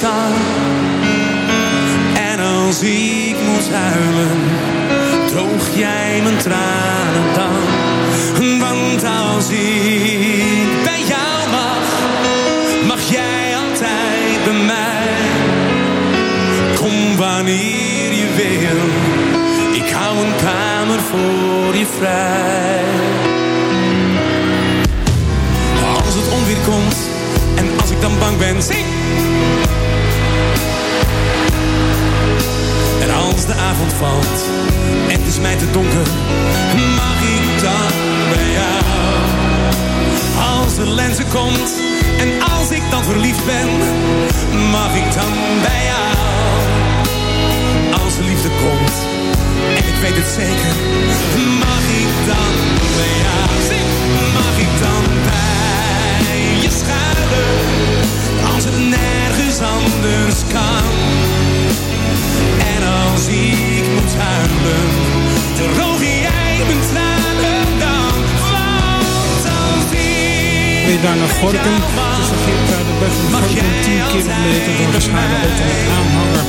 kan? En als ik moet huilen, droog jij mijn tranen dan? Want als ik bij jou mag, mag jij altijd bij mij. Kom wanneer je wil, ik hou een kamer voor je vrij. Als het onweer komt en als ik dan bang ben, zing! De avond valt en het is mij te donker, mag ik dan bij jou? Als de lente komt Gorkum. Tussen Geertruidenberg en Gorkum 10 kilometer door de schade auto met aanhanger.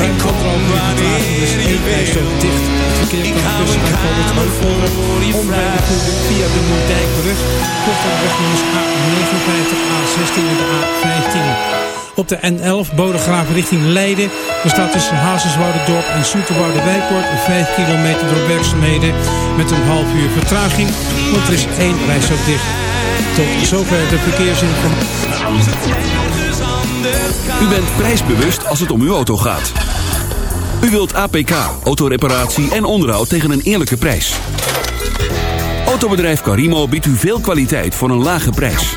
Ruim uur vertraging, dus één rijstrook dicht. Het verkeer kan tussen bijvoorbeeld Heuvelder, omrijden voeren via de Noordijkbrug. Tot aan wegnummers A59, A16 en de A15. Op de N11 Bodegraaf richting Leiden. Er staat tussen Hazenswouderdorp en Soeterwoude Wijkpoort 5 kilometer door werkzaamheden met een half uur vertraging. Want er is één rijstrook dicht. Tot zover de verkeersinformatie. U bent prijsbewust als het om uw auto gaat. U wilt APK, autoreparatie en onderhoud tegen een eerlijke prijs. Autobedrijf Carimo biedt u veel kwaliteit voor een lage prijs.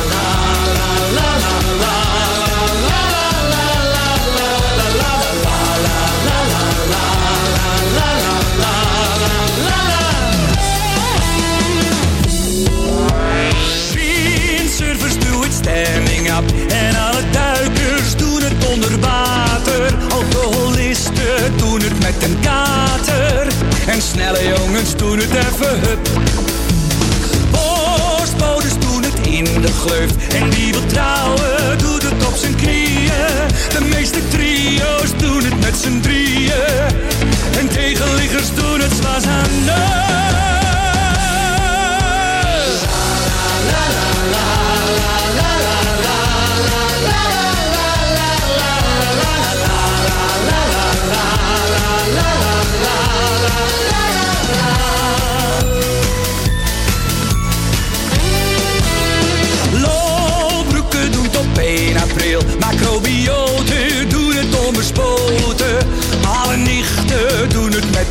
snelle jongens doen het even hup. Postbodes doen het in de gleuf. En wie wil trouwen, doet het op zijn knieën. De meeste trio's doen het met z'n drieën. En tegenliggers doen het zwaar aan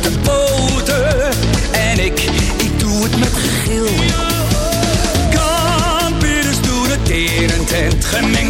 de poten. En ik, ik doe het met gil. Kampioens doen het in en gemeen.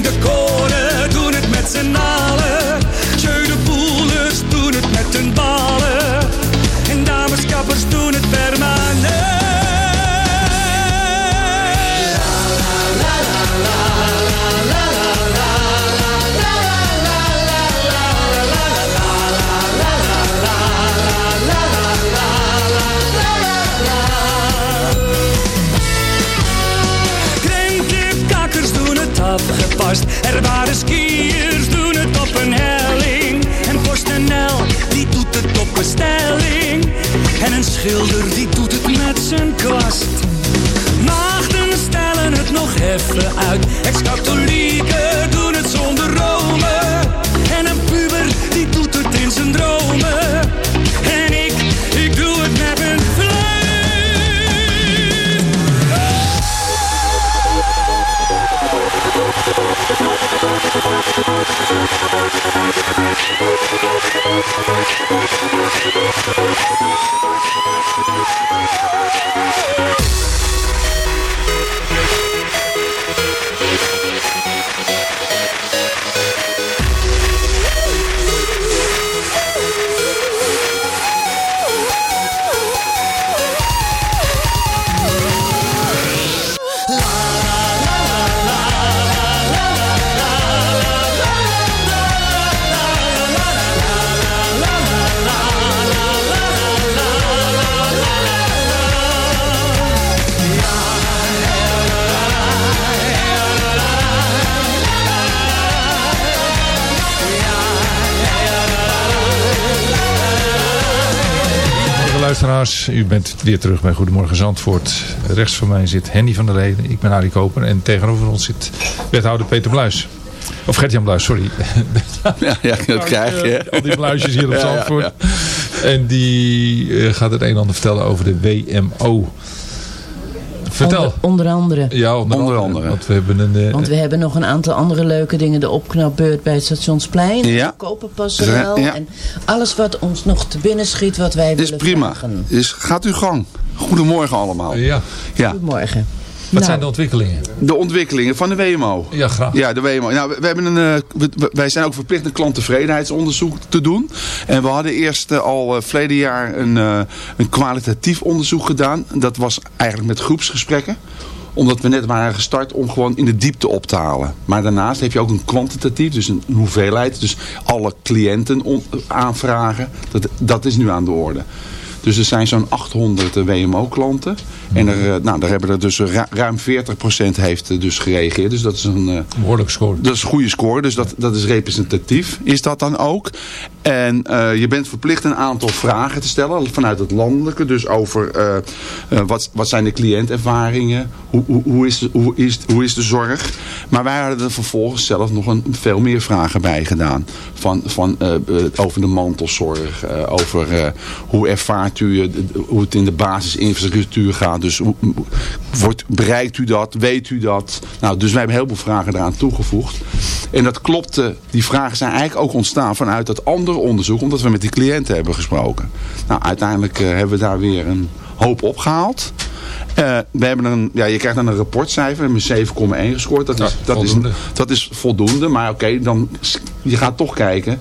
U bent weer terug bij Goedemorgen Zandvoort. Rechts van mij zit Henny van der Leden, ik ben Arie Koper en tegenover ons zit wethouder Peter Bluis. Of Gert-Jan Bluis, sorry. Ja, ja dat krijg je. Al die bluisjes hier op Ja, ja, Zandvoort. En die eh, gaat het een en ander vertellen over de WMO. Vertel. Onder, onder andere. Ja, onder, Onder andere. andere. Want we hebben een... eh, Want we hebben nog een aantal andere leuke dingen. De opknapbeurt bij het Stationsplein. Ja. Koperpasserel. Ja. En alles wat ons nog te binnen schiet wat wij Is willen prima. vragen. Dus gaat uw gang. Goedemorgen allemaal. ja. Ja, Goedemorgen. Wat Nou, zijn de ontwikkelingen? de ontwikkelingen van de WMO. Ja, graag. Ja, de WMO. Nou, we, we hebben een, eh, we- wij zijn ook verplicht een klanttevredenheidsonderzoek te doen. En we hadden eerst eh, al uh, verleden jaar een, eh, een kwalitatief onderzoek gedaan. Dat was eigenlijk met groepsgesprekken omdat we net waren gestart om gewoon in de diepte op te halen. Maar daarnaast heb je ook een kwantitatief, dus een hoeveelheid. Dus alle cliënten aanvragen, dat, dat is nu aan de orde. Dus er zijn zo'n 800 WMO-klanten. En er, eh, nou, daar hebben er dus ru- ruim 40% heeft eh, dus gereageerd. Dus dat is een, eh, Behoorlijk score. dat is een goede score, dus dat, dat is representatief. Is dat dan ook? En je bent verplicht een aantal vragen te stellen vanuit het landelijke. Dus over wat, wat zijn de cliëntervaringen? Hoe, hoe, hoe, is de, hoe, is, hoe is de zorg? Maar wij hadden er vervolgens zelf nog een, veel meer vragen bij gedaan. Van, van, over de mantelzorg. over hoe ervaart u hoe het in de basisinfrastructuur gaat. Dus wordt, bereikt u dat? Weet u dat? Nou, dus wij hebben heel veel vragen eraan toegevoegd. En dat klopte. Die vragen zijn eigenlijk ook ontstaan vanuit dat andere onderzoek. Omdat we met die cliënten hebben gesproken. Nou, uiteindelijk eh, hebben we daar weer een hoop opgehaald. Eh, we hebben een, ja, je krijgt dan een rapportcijfer. We hebben een 7,1 gescoord. Dat is, Ja, dat, is, voldoende. dat is voldoende. Maar oké, dan je gaat toch kijken.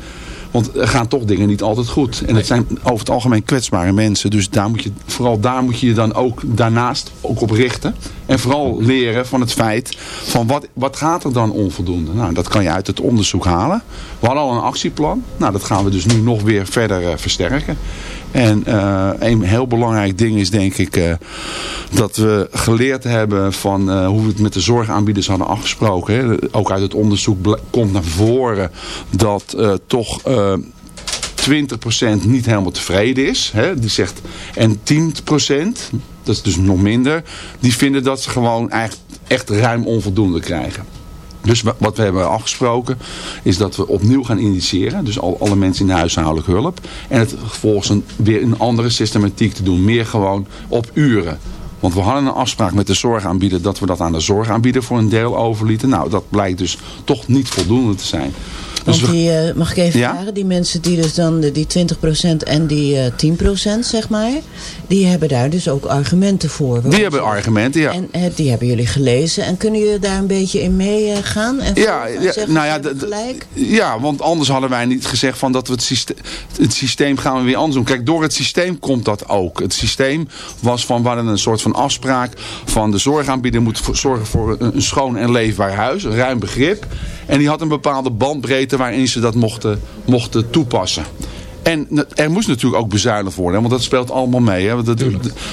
Want er gaan toch dingen niet altijd goed. En het zijn over het algemeen kwetsbare mensen. Dus daar moet je, vooral daar moet je je dan ook daarnaast ook op richten. En vooral leren van het feit van wat, wat gaat er dan onvoldoende. Nou, dat kan je uit het onderzoek halen. We hadden al een actieplan. Nou, dat gaan we dus nu nog weer verder eh, versterken. En eh, een heel belangrijk ding is denk ik eh, dat we geleerd hebben van eh, hoe we het met de zorgaanbieders hadden afgesproken. Hè. Ook uit het onderzoek komt naar voren dat toch eh 20% niet helemaal tevreden is. Hè. Die zegt, en 10%, dat is dus nog minder, die vinden dat ze gewoon echt ruim onvoldoende krijgen. Dus wa- wat we hebben afgesproken is dat we opnieuw gaan initiëren. Dus al, alle mensen in de huishoudelijke hulp. En het vervolgens een, weer een andere systematiek te doen. Meer gewoon op uren. Want we hadden een afspraak met de zorgaanbieder dat we dat aan de zorgaanbieder voor een deel overlieten. Nou, dat blijkt dus toch niet voldoende te zijn. Dus Want die, eh, mag ik even Ja? vragen, die mensen die dus dan die 20% en die eh 10% zeg maar, die hebben daar dus ook argumenten voor. die hebben argumenten, ja. En eh, die hebben jullie gelezen en kunnen jullie daar een beetje in meegaan? En Ja, volgen en ja, zeggen, nou ja, gelijk? ja, want anders hadden wij niet gezegd van dat we het systeem, het systeem gaan we weer anders doen. Kijk, door het systeem komt dat ook. Het systeem was van, we hadden een soort van afspraak van de zorgaanbieder moet voor- zorgen voor een, een schoon en leefbaar huis, een ruim begrip. En die had een bepaalde bandbreedte waarin ze dat mochten, mochten toepassen. En er moest natuurlijk ook bezuinigd worden. Want dat speelt allemaal mee. Hè? Dat-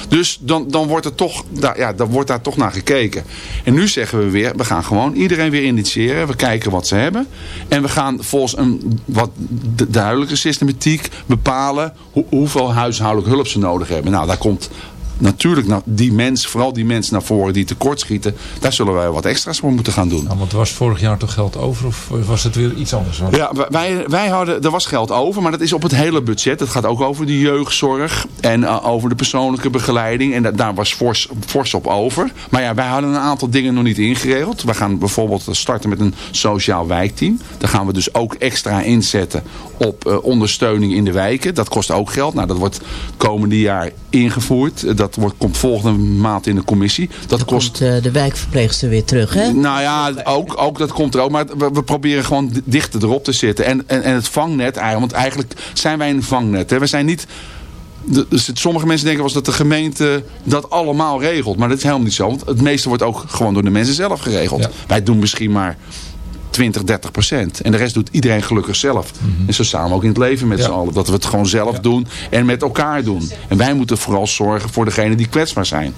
dus dan, dan, wordt er toch, daar, ja, dan wordt daar toch naar gekeken. En nu zeggen we weer, we gaan gewoon iedereen weer initiëren. We kijken wat ze hebben. En we gaan volgens een wat du- duidelijke systematiek bepalen hoe- hoeveel huishoudelijke hulp ze nodig hebben. Nou, daar komt natuurlijk nou, die mensen, vooral die mensen naar voren die tekortschieten. Daar zullen wij wat extra's voor moeten gaan doen. Ja, want was vorig jaar toch geld over of was het weer iets anders? Want- Ja, wij, wij hadden, er was geld over, maar dat is op het hele budget. Het gaat ook over de jeugdzorg en eh, over de persoonlijke begeleiding. En da- daar was fors, fors op over. Maar ja, wij hadden een aantal dingen nog niet ingeregeld. We gaan bijvoorbeeld starten met een sociaal wijkteam. Daar gaan we dus ook extra inzetten op eh, ondersteuning in de wijken. Dat kost ook geld. Nou, dat wordt komende jaar ingevoerd. Eh, Dat wordt, komt volgende maand in de commissie. Dat kost Komt eh, de wijkverpleegster weer terug, hè? nou ja, ook, ook dat komt er ook. Maar we, we proberen gewoon di- dichter erop te zitten. En, en, en het vangnet eigenlijk. Want eigenlijk zijn wij een vangnet. Hè. We zijn niet... de- Dus het- sommige mensen denken wel eens dat de gemeente dat allemaal regelt. Maar dat is helemaal niet zo. Want het meeste wordt ook gewoon door de mensen zelf geregeld. Ja. Wij doen misschien maar 20, 30 procent. En de rest doet iedereen gelukkig zelf. En zo samen ook in het leven met Ja. z'n allen. Dat we het gewoon zelf doen en met elkaar doen. En wij moeten vooral zorgen voor degenen die kwetsbaar zijn.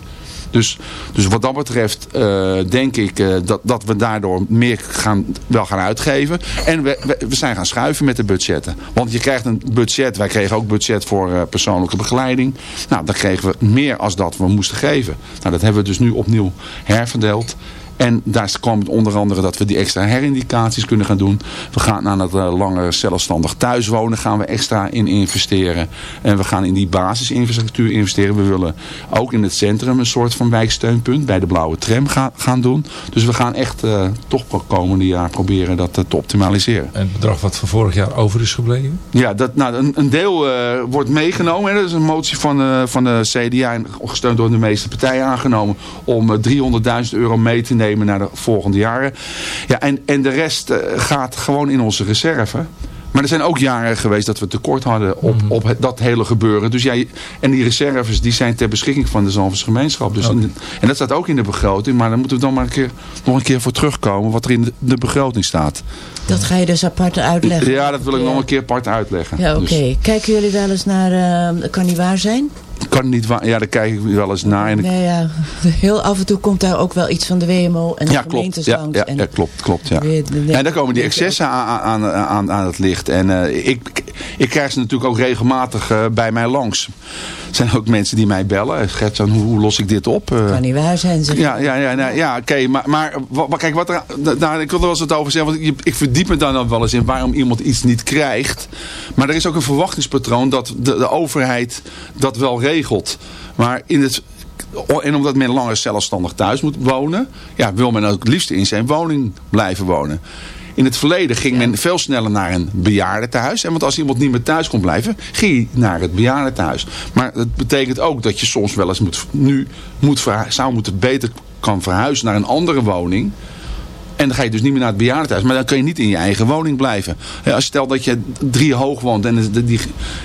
Dus, dus wat dat betreft eh, denk ik eh, dat, dat we daardoor meer gaan, wel gaan uitgeven. En we, we, we zijn gaan schuiven met de budgetten. Want je krijgt een budget. Wij kregen ook budget voor eh, persoonlijke begeleiding. Nou, dan kregen we meer als dat we moesten geven. Nou, dat hebben we dus nu opnieuw herverdeeld. En daar komt onder andere dat we die extra herindicaties kunnen gaan doen. We gaan aan het uh, langer zelfstandig thuiswonen gaan we extra in investeren. En we gaan in die basisinfrastructuur investeren. We willen ook in het centrum een soort van wijksteunpunt bij de blauwe tram gaan, gaan doen. Dus we gaan echt uh, toch komende jaar proberen dat uh, te optimaliseren. En het bedrag wat van vorig jaar over is gebleven? Ja, dat, nou, een, een deel uh, wordt meegenomen. Hè. Dat is een motie van, van de CDA en gesteund door de meeste partijen aangenomen om 300.000 euro mee te nemen naar de volgende jaren. Ja, en, en de rest uh, gaat gewoon in onze reserve. Maar er zijn ook jaren geweest dat we tekort hadden op, op het, dat hele gebeuren. Dus ja, en die reserves die zijn ter beschikking van de Zalvers gemeenschap. Dus okay. en dat staat ook in de begroting. Maar daar moeten we dan maar een keer, nog een keer voor terugkomen wat er in de, de begroting staat. Dat ga je dus apart uitleggen? Ja, dat wil ik nog een keer apart uitleggen. Ja, oké. Okay. Dus. Kijken jullie wel eens naar uh, Kan niet waar zijn? Kan niet waar. Ja, daar kijk ik wel eens naar. En nee, ja. Heel af en toe komt daar ook wel iets van de WMO en de ja, gemeentes klopt. langs. Ja, en ja, klopt, klopt. Ja. De, de, en daar komen die excessen aan, aan, aan, aan het licht. En uh, ik, ik krijg ze natuurlijk ook regelmatig uh, bij mij langs. Zijn ook mensen die mij bellen. Gertjan, hoe, hoe los ik dit op? Uh, kan niet waar zijn, zeg. Ja, ja, ja, nou, ja oké. Okay, maar, maar kijk, wat er, nou, ik wil er wel eens wat over zeggen. Want ik, ik verdiep me dan wel eens in waarom iemand iets niet krijgt. Maar er is ook een verwachtingspatroon dat de, de overheid dat wel regelt. Maar in het, en omdat men langer zelfstandig thuis moet wonen, ja, wil men ook het liefst in zijn woning blijven wonen. In het verleden ging men veel sneller naar een bejaardentehuis. En want als iemand niet meer thuis kon blijven, ging hij naar het bejaardentehuis. Maar dat betekent ook dat je soms wel eens moet, nu moet zou moeten beter kan verhuizen naar een andere woning. En dan ga je dus niet meer naar het bejaardentehuis. Maar dan kun je niet in je eigen woning blijven. Als stel dat je drie hoog woont en, die,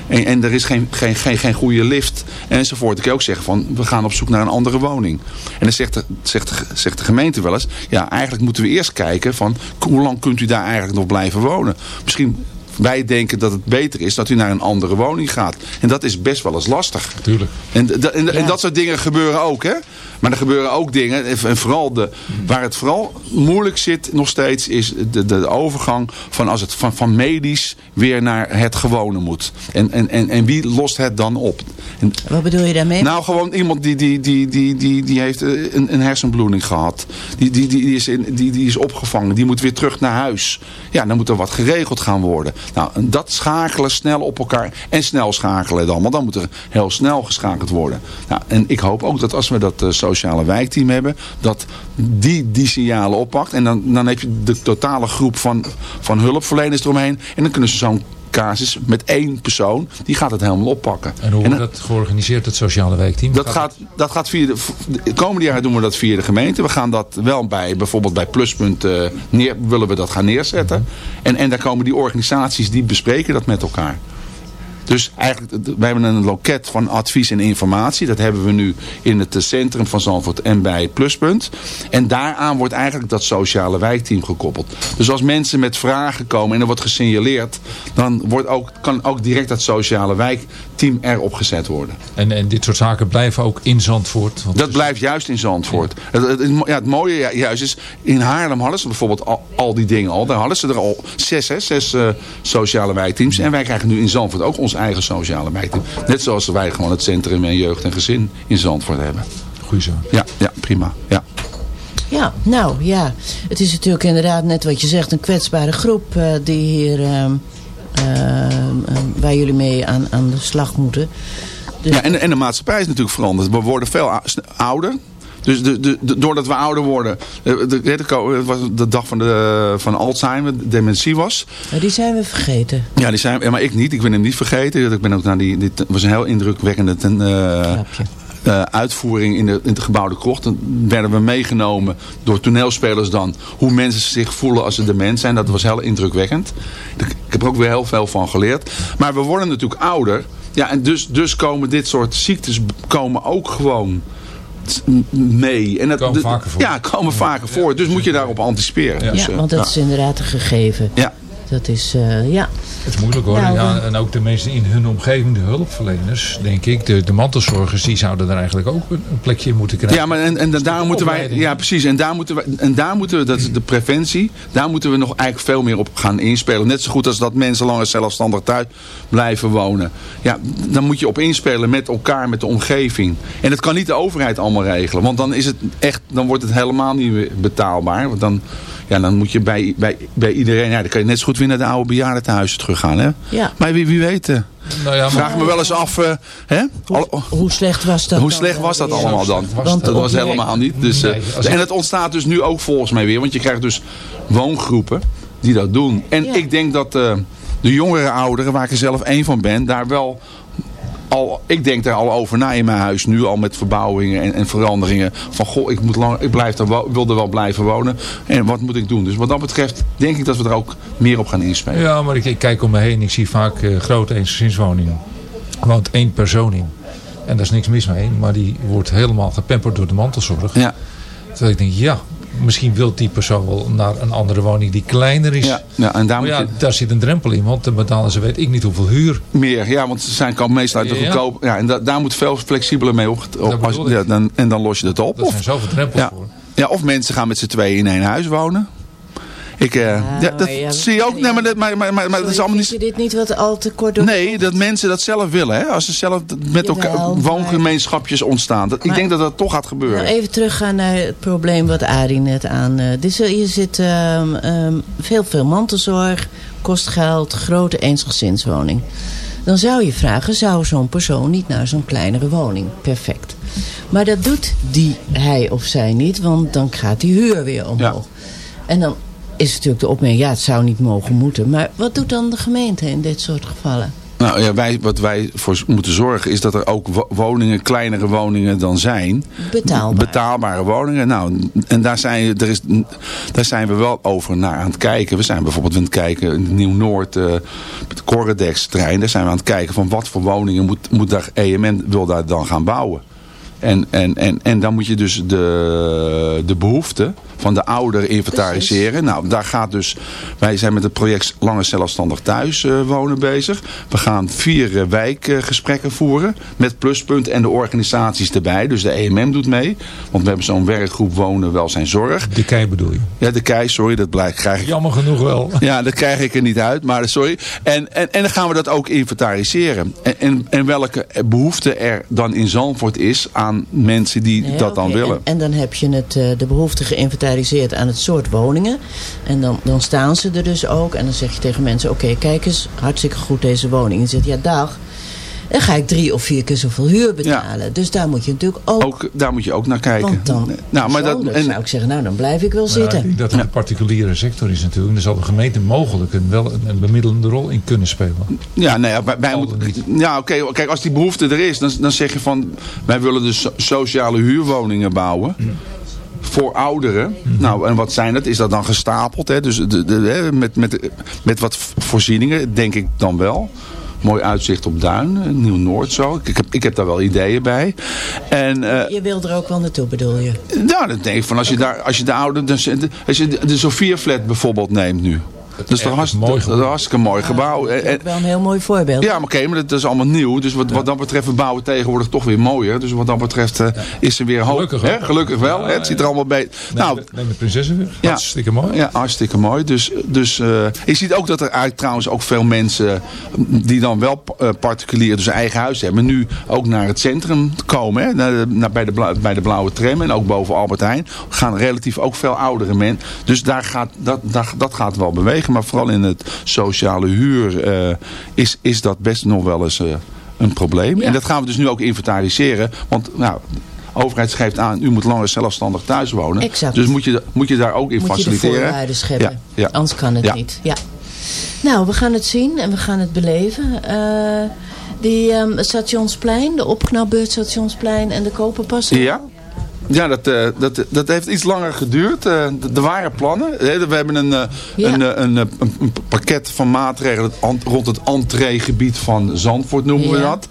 en, en er is geen, geen, geen, geen goede lift enzovoort. Dan kun je ook zeggen van we gaan op zoek naar een andere woning. En dan zegt de, zegt, zegt de gemeente wel eens. Ja, eigenlijk moeten we eerst kijken van hoe lang kunt u daar eigenlijk nog blijven wonen. Misschien wij denken dat het beter is dat u naar een andere woning gaat. En dat is best wel eens lastig. Tuurlijk. En, en, en, ja. en dat soort dingen gebeuren ook, hè? Maar er gebeuren ook dingen, en vooral de, waar het vooral moeilijk zit nog steeds, is de, de overgang van als het van, van medisch weer naar het gewone moet. En, en, en, en wie lost het dan op? En, Wat bedoel je daarmee? Nou, gewoon iemand die, die, die, die, die, die heeft een, een hersenbloeding gehad. Die, die, die, die, is in, die, die is opgevangen. Die moet weer terug naar huis. Ja, dan moet er wat geregeld gaan worden. Nou, dat schakelen snel op elkaar. En snel schakelen dan. Want dan moet er heel snel geschakeld worden. Nou, en ik hoop ook dat als we dat uh, sociale wijkteam hebben. Dat die die signalen oppakt. En dan, dan heb je de totale groep van, van hulpverleners eromheen. En dan kunnen ze zo'n casus met één persoon. Die gaat het helemaal oppakken. En hoe wordt dat georganiseerd, het sociale wijkteam? Dat gaat, dat gaat via de, de komende jaren doen we dat via de gemeente. We gaan dat wel bij, bijvoorbeeld bij Pluspunt uh, neer, willen we dat gaan neerzetten. En, en daar komen die organisaties die bespreken dat met elkaar. Dus eigenlijk, wij hebben een loket van advies en informatie. Dat hebben we nu in het centrum van Zandvoort en bij Pluspunt. En daaraan wordt eigenlijk dat sociale wijkteam gekoppeld. Dus als mensen met vragen komen en er wordt gesignaleerd, dan wordt ook, kan ook direct dat sociale wijkteam erop gezet worden. En, en dit soort zaken blijven ook in Zandvoort. Want Dat blijft juist in Zandvoort. Het, het, het- ja, het mooie ju- juist is, in Haarlem hadden ze bijvoorbeeld al, al die dingen al. Daar hadden ze er al zes, hè, zes eh, sociale wijkteams. En wij krijgen nu in Zandvoort ook eigen sociale wijkteam. Net zoals wij gewoon het Centrum en Jeugd en Gezin in Zandvoort hebben. Goeie zaak. Ja, ja prima. Ja. Ja, nou ja. Het is natuurlijk inderdaad net wat je zegt, een kwetsbare groep eh, die hier, waar jullie mee aan, aan de slag moeten. Dus- Ja, en, en de maatschappij is natuurlijk veranderd. We worden veel ouder. Dus de, de, de- doordat we ouder worden, eh, het was de dag van, de, van Alzheimer, de dementie was. Die zijn we vergeten. Ja, die zijn, maar ik niet. Ik ben hem niet vergeten. Ik ben ook naar die, dit was een heel indrukwekkende ten, eh, eh, uitvoering in de, in de gebouwde krocht. Dan werden we meegenomen door toneelspelers dan. Hoe mensen zich voelen als ze dement zijn. Dat was heel indrukwekkend. Ik, heb er ook weer heel veel van geleerd. Maar we worden natuurlijk ouder. Ja, en dus, dus komen dit soort ziektes komen ook gewoon mee. En dat, Komen vaker voor. Ja, komen vaker voor. Dus moet je daarop anticiperen. Ja. Dus, Ja, eh, want dat is inderdaad een gegeven. ja. Dat is, eh, ja. Het is moeilijk hoor. Nou, ja, en ook de mensen in hun omgeving, de hulpverleners, denk ik, de, de mantelzorgers, die zouden er eigenlijk ook een, een plekje in moeten krijgen. Ja, maar en, en da- daar moeten wij, ja precies, en daar moeten we, en daar moeten we, dat is de preventie, daar moeten we nog eigenlijk veel meer op gaan inspelen. Net zo goed als dat mensen langer zelfstandig thuis blijven wonen. Ja, dan moet je op inspelen met elkaar, met de omgeving. En dat kan niet de overheid allemaal regelen, want dan is het echt, dan wordt het helemaal niet meer betaalbaar. Want dan, ja, dan moet je bij, bij, bij iedereen, ja, dan kan je net zo goed weer naar de oude bejaardentehuizen terug gaan, hè? Ja. Maar wie, wie weet, eh, nou ja, maar, vraag me wel eens af, eh, hè? Hoe slecht was dat hoe dan slecht was dat allemaal dan? Was dat was helemaal niet. Dus, eh, Nee, als en het ontstaat dus nu ook volgens mij weer. Want je krijgt dus woongroepen die dat doen. En Ja. ik denk dat eh, de jongere ouderen, waar ik er zelf één van ben, daar wel... Al, ik denk daar al over na in mijn huis. Nu al met verbouwingen en, en veranderingen. Van goh, ik, moet lang, ik blijf er, wil er wel blijven wonen. En wat moet ik doen? Dus wat dat betreft denk ik dat we er ook meer op gaan inspelen. ja, maar ik, ik kijk om me heen. Ik zie vaak eh, grote eensgezinswoningen. Er woont één persoon in. En daar is niks mis mee. Maar die wordt helemaal gepamperd door de mantelzorg. Ja, Terwijl ik denk, ja, misschien wil die persoon wel naar een andere woning die kleiner is. ja, ja, en daar ja, je daar zit een drempel in. Want dan betalen ze weet ik niet hoeveel huur. meer. Ja, want ze zijn kan meestal uit de Ja. goedkoop. Ja, en da- daar moet veel flexibeler mee op. op Dat als- ja, dan, en dan los je het op. Of- zijn zoveel drempels Ja. voor. Ja, of mensen gaan met z'n tweeën in één huis wonen. Ik, eh, ja, dat ja, zie je ook. Nee, maar, dat, maar, maar, maar, maar dat is allemaal niet... je dit niet wat al te kort door? Nee, dat mensen dat zelf willen. Hè? Als er zelf met elkaar Jawel, woongemeenschapjes ontstaan. Dat, ik denk dat dat toch gaat gebeuren. Nou, even teruggaan naar het probleem wat Arie net aan... eh dus hier zit ehm, ehm, veel, veel mantelzorg, kost geld, grote eensgezinswoning. Dan zou je vragen, zou zo'n persoon niet naar zo'n kleinere woning? Perfect. Maar dat doet die, hij of zij niet, want dan gaat die huur weer omhoog. En dan is natuurlijk de opmerking, ja, het zou niet mogen moeten. Maar wat doet dan de gemeente in dit soort gevallen? Nou ja, wij, wat wij voor moeten zorgen is dat er ook wo- woningen, kleinere woningen dan zijn. Betaalbaar. Betaalbare woningen. Nou, en daar zijn, er is, daar zijn we wel over naar aan het kijken. We zijn bijvoorbeeld aan het kijken in Nieuw-Noord, eh het Corredex terrein. Daar zijn we aan het kijken van wat voor woningen moet, moet daar EMN wil daar dan gaan bouwen. En, en, en, en dan moet je dus de, de behoeften van de ouderen inventariseren. Nou, daar gaat dus, wij zijn met het project Lange Zelfstandig Thuis eh, wonen bezig. We gaan vier eh, wijkgesprekken voeren met pluspunt en de organisaties erbij. Dus de EMM doet mee. Want we hebben zo'n werkgroep wonen, welzijn, zorg. De kei bedoel je. Ja, de kei, sorry, dat blijkt, krijg ik Jammer genoeg wel. ja, dat krijg ik er niet uit, maar sorry. En, en, en dan gaan we dat ook inventariseren. En, en, en welke behoefte er dan in Zandvoort is aan mensen die Nee, dat dan willen. En, en dan heb je het, eh, de behoefte geïnventariseerd aan het soort woningen. En dan, dan staan ze er dus ook. En dan zeg je tegen mensen, oké, kijk eens, hartstikke goed deze woning. En je zegt, ja dag. Dan ga ik drie of vier keer zoveel huur betalen. Dus daar moet je natuurlijk ook... Ook, daar moet je ook naar kijken. want dan, nou, maar dat, persoonlijk zou ik zeggen, nou dan blijf ik wel Ja, ik zitten. denk dat het een particuliere sector is natuurlijk. Daar zal de gemeente mogelijk een, wel een, een bemiddelende rol in kunnen spelen. Ja, nee, wij, wij moeten- niet. ja oké. kijk, als die behoefte er is, dan, dan zeg je van... wij willen dus so- sociale huurwoningen bouwen. Voor ouderen. Nou, en wat zijn dat? Is dat dan gestapeld? Hè? Dus de, de, hè, met, met, met wat voorzieningen, denk ik dan wel. mooi uitzicht op Duin, eh, Nieuw-Noord zo. Ik heb, ik heb daar wel ideeën bij. En, eh, Je wil er ook wel naartoe, bedoel je? nou, dan denk ik van als je, daar, als je de oude, dus, als je de, de Sofia-flat bijvoorbeeld neemt nu. Dat is toch echt hartstikke mooi mooi, dat is een hartstikke mooi gebouw. Dat is wel een heel mooi voorbeeld. ja, maar oké, maar dat is allemaal nieuw. Dus wat, wat dat betreft, we bouwen tegenwoordig toch weer mooier. Dus wat dat betreft eh, is er weer hoop. Gelukkig hè? wel. Gelukkig wel. Ja, hè? Het ziet er allemaal beter. Nou, Nou, neem de prinsessen weer. Ja. Hartstikke mooi. ja, hartstikke mooi. Dus, dus eh, je ziet ook dat er eigenlijk trouwens ook veel mensen die dan wel eh, particulier dus een eigen huis hebben, nu ook naar het centrum komen. Hè? Naar de- naar, bij, de blauwe, bij de blauwe tram en ook boven Albert Heijn. Gaan relatief ook veel oudere mensen. Dus daar gaat, dat, dat, dat gaat wel bewegen. Maar vooral in het sociale huur eh, is, is dat best nog wel eens eh, een probleem. Ja. En dat gaan we dus nu ook inventariseren. Want nou, de overheid schrijft aan, u moet langer zelfstandig thuis wonen. Exact. Dus moet je, moet je daar ook in Moet je de faciliteren. voorwaarden scheppen. Ja, ja. Anders kan het niet. Ja. Nou, we gaan het zien en we gaan het beleven. Eh, die ehm, Stationsplein, de opknapbeurt Stationsplein en de Koperpas. Ja. Ja, dat, eh, dat, dat heeft iets langer geduurd. Eh, er waren plannen. We hebben een, eh, Ja. een, een, een, een pakket van maatregelen rond het entreegebied van Zandvoort noemen we dat.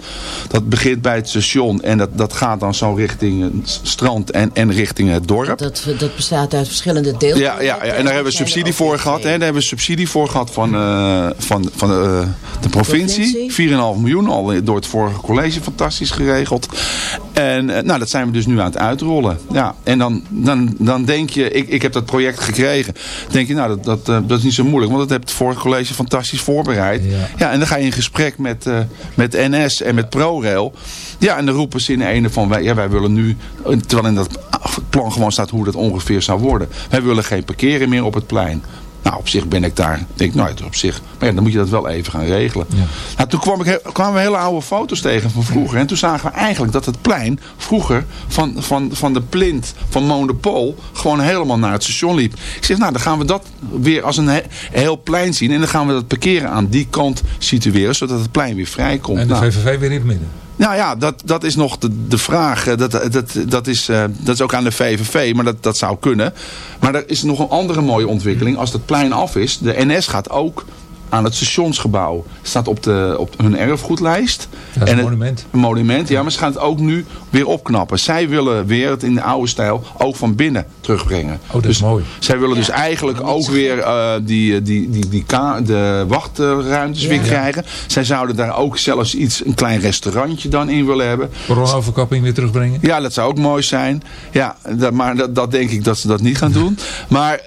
Dat begint bij het station en dat, dat gaat dan zo richting het strand en, en richting het dorp. Dat, dat bestaat uit verschillende delen. Ja, ja, ja, en daar hebben we subsidie voor gehad. Hè. Daar hebben we subsidie voor gehad van, van, van de provincie. Provincie. 4,5 miljoen al door het vorige college fantastisch geregeld. En nou, dat zijn we dus nu aan het uitrollen. Ja, en dan, dan, dan denk je, ik, ik heb dat project gekregen. denk je, nou, dat, dat, eh, dat is niet zo moeilijk. Want dat heeft het vorige college fantastisch voorbereid. Ja. Ja, en dan ga je in gesprek met, eh, met NS en met ProRail. Ja, en dan roepen ze in de ene van, wij, ja, wij willen nu, terwijl in dat plan gewoon staat hoe dat ongeveer zou worden. Wij willen geen parkeren meer op het plein. Nou, op zich ben ik daar, denk nou, is op zich. Maar ja, dan moet je dat wel even gaan regelen. Nou, toen kwam ik, kwamen we hele oude foto's tegen van vroeger. En toen zagen we eigenlijk dat het plein vroeger van, van, van de plint van Monopol gewoon helemaal naar het station liep. Ik zeg, nou, dan gaan we dat weer als een he- heel plein zien. En dan gaan we dat parkeren aan die kant situeren, zodat het plein weer vrijkomt. En de Nou, VVV weer in het midden. Nou ja, dat, dat is nog de, de vraag. Eh, Dat, dat, dat, is, eh, dat is ook aan de VVV, maar dat, dat zou kunnen. Maar er is nog een andere mooie ontwikkeling. Als het plein af is, de NS gaat ook aan het stationsgebouw. Staat op, de, op hun erfgoedlijst. Dat is En een het- monument. Een monument, ja, maar ze gaan het ook nu weer opknappen. Zij willen weer het in de oude stijl ook van binnen terugbrengen. Oh, dat is mooi. Zij willen dus eigenlijk ook weer eh, die, die, die, die ka- de wachtruimtes Ja. weer Ja. krijgen. Zij zouden daar ook zelfs iets, een klein restaurantje dan in willen hebben. Coronaoverkapping weer terugbrengen. Ja, dat zou ook mooi zijn. Ja, dat, maar dat, dat denk ik dat ze dat niet gaan doen. Maar,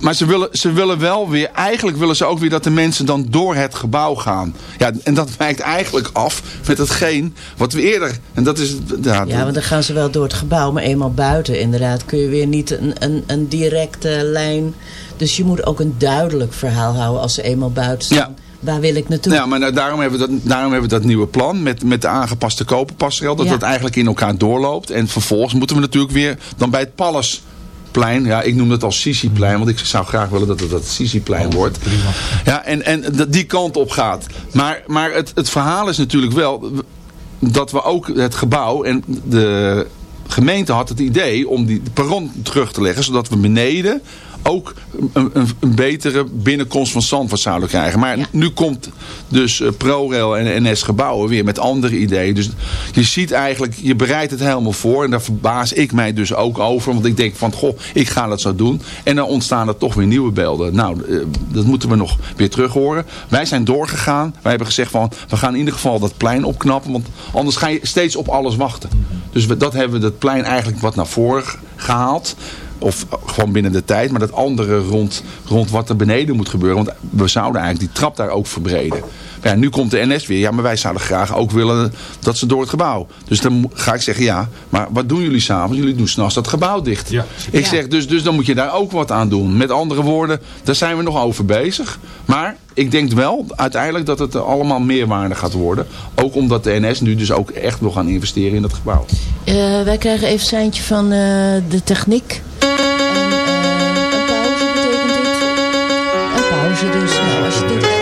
maar ze, willen, ze willen wel weer, eigenlijk willen ze ook weer dat de mensen dan door het gebouw gaan. Ja, en dat wijkt eigenlijk af met hetgeen wat we eerder, en dat is... Ja, Ja, want dan gaan ze wel door het gebouw, maar eenmaal buiten inderdaad kun je weer niet een, een, een directe lijn. Dus je moet ook een duidelijk verhaal houden als ze eenmaal buiten staan. Ja. Waar wil ik naartoe? Ja, maar nou, daarom hebben we dat, daarom hebben we dat nieuwe plan met, met de aangepaste koperpasserel. Dat Ja. dat eigenlijk in elkaar doorloopt. En vervolgens moeten we natuurlijk weer dan bij het Palasplein. Ja, ik noem dat als Sisi-plein, want ik zou graag willen dat het dat Sisi-plein wordt. Ja, en, en dat die kant op gaat. Maar, maar het, het verhaal is natuurlijk wel dat we ook het gebouw en de gemeente had het idee om die perron terug te leggen, zodat we beneden ook een, een, een betere binnenkomst van Zandvoort zouden krijgen. Maar Ja. nu komt dus eh, ProRail en NS gebouwen weer met andere ideeën. Dus je ziet eigenlijk, je bereidt het helemaal voor. En daar verbaas ik mij dus ook over. Want ik denk van, goh, ik ga dat zo doen. En dan ontstaan er toch weer nieuwe beelden. Nou, eh, dat moeten we nog weer terug horen. Wij zijn doorgegaan. Wij hebben gezegd van, we gaan in ieder geval dat plein opknappen. Want anders ga je steeds op alles wachten. Dus we, dat hebben we dat plein eigenlijk wat naar voren gehaald. Of gewoon binnen de tijd. Maar dat andere rond, rond wat er beneden moet gebeuren. Want we zouden eigenlijk die trap daar ook verbreden. Maar ja, nu komt de NS weer. Ja, maar wij zouden graag ook willen dat ze door het gebouw. Dus dan ga ik zeggen, ja, maar wat doen jullie s'avonds? Jullie doen s'nachts dat gebouw dicht. Ja. Ik Ja. zeg, dus, dus dan moet je daar ook wat aan doen. Met andere woorden, daar zijn we nog over bezig. Maar ik denk wel uiteindelijk dat het allemaal meerwaarde gaat worden. Ook omdat de NS nu dus ook echt wil gaan investeren in dat gebouw. Eh, wij krijgen even een seintje van eh, de techniek. Pauze dus. Nou, als je we've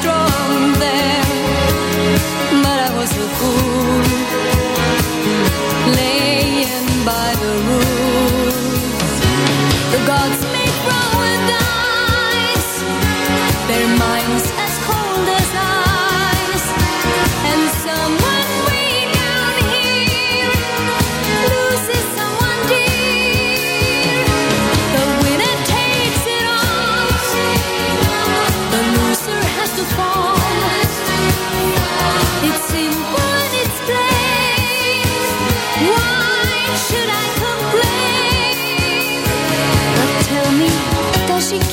strong there.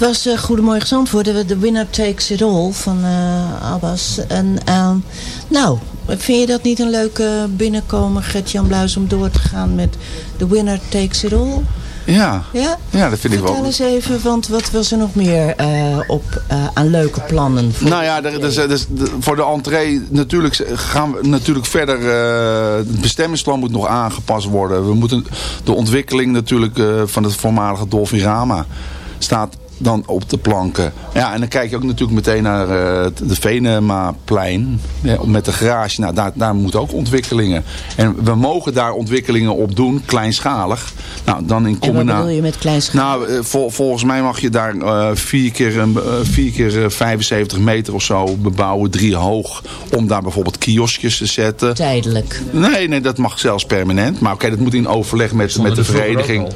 Was eh, Goedemorgen Zandvoort, de The Winner Takes It All van eh, Abbas. En, eh, nou, vind je dat niet een leuke binnenkomen, Gert-Jan Bluis, om door te gaan met The Winner Takes It All? Ja, Ja? ja dat vind ik Vertel wel. eens even, want wat was er nog meer eh, op, aan leuke plannen? Voor Nou ja, er, er- er- voor de entree natuurlijk gaan we natuurlijk verder. het bestemmingsplan moet nog aangepast worden. We moeten de ontwikkeling natuurlijk van het voormalige Dolfinrama staat dan op de planken. Ja, en dan kijk je ook natuurlijk meteen naar eh, de Venemaplein. Ja, met de garage. Nou, daar, daar moeten ook ontwikkelingen. En we mogen daar ontwikkelingen op doen, kleinschalig. Nou, dan in En wat combinatie. bedoel je met kleinschalig? Nou, eh, vol- volgens mij mag je daar eh, vier keer, een, vier keer eh, 75 meter of zo bebouwen, drie hoog. Om daar bijvoorbeeld kioskjes te zetten. Tijdelijk. Nee, nee, dat mag zelfs permanent. Maar oké, dat moet in overleg met, met de ook vereniging.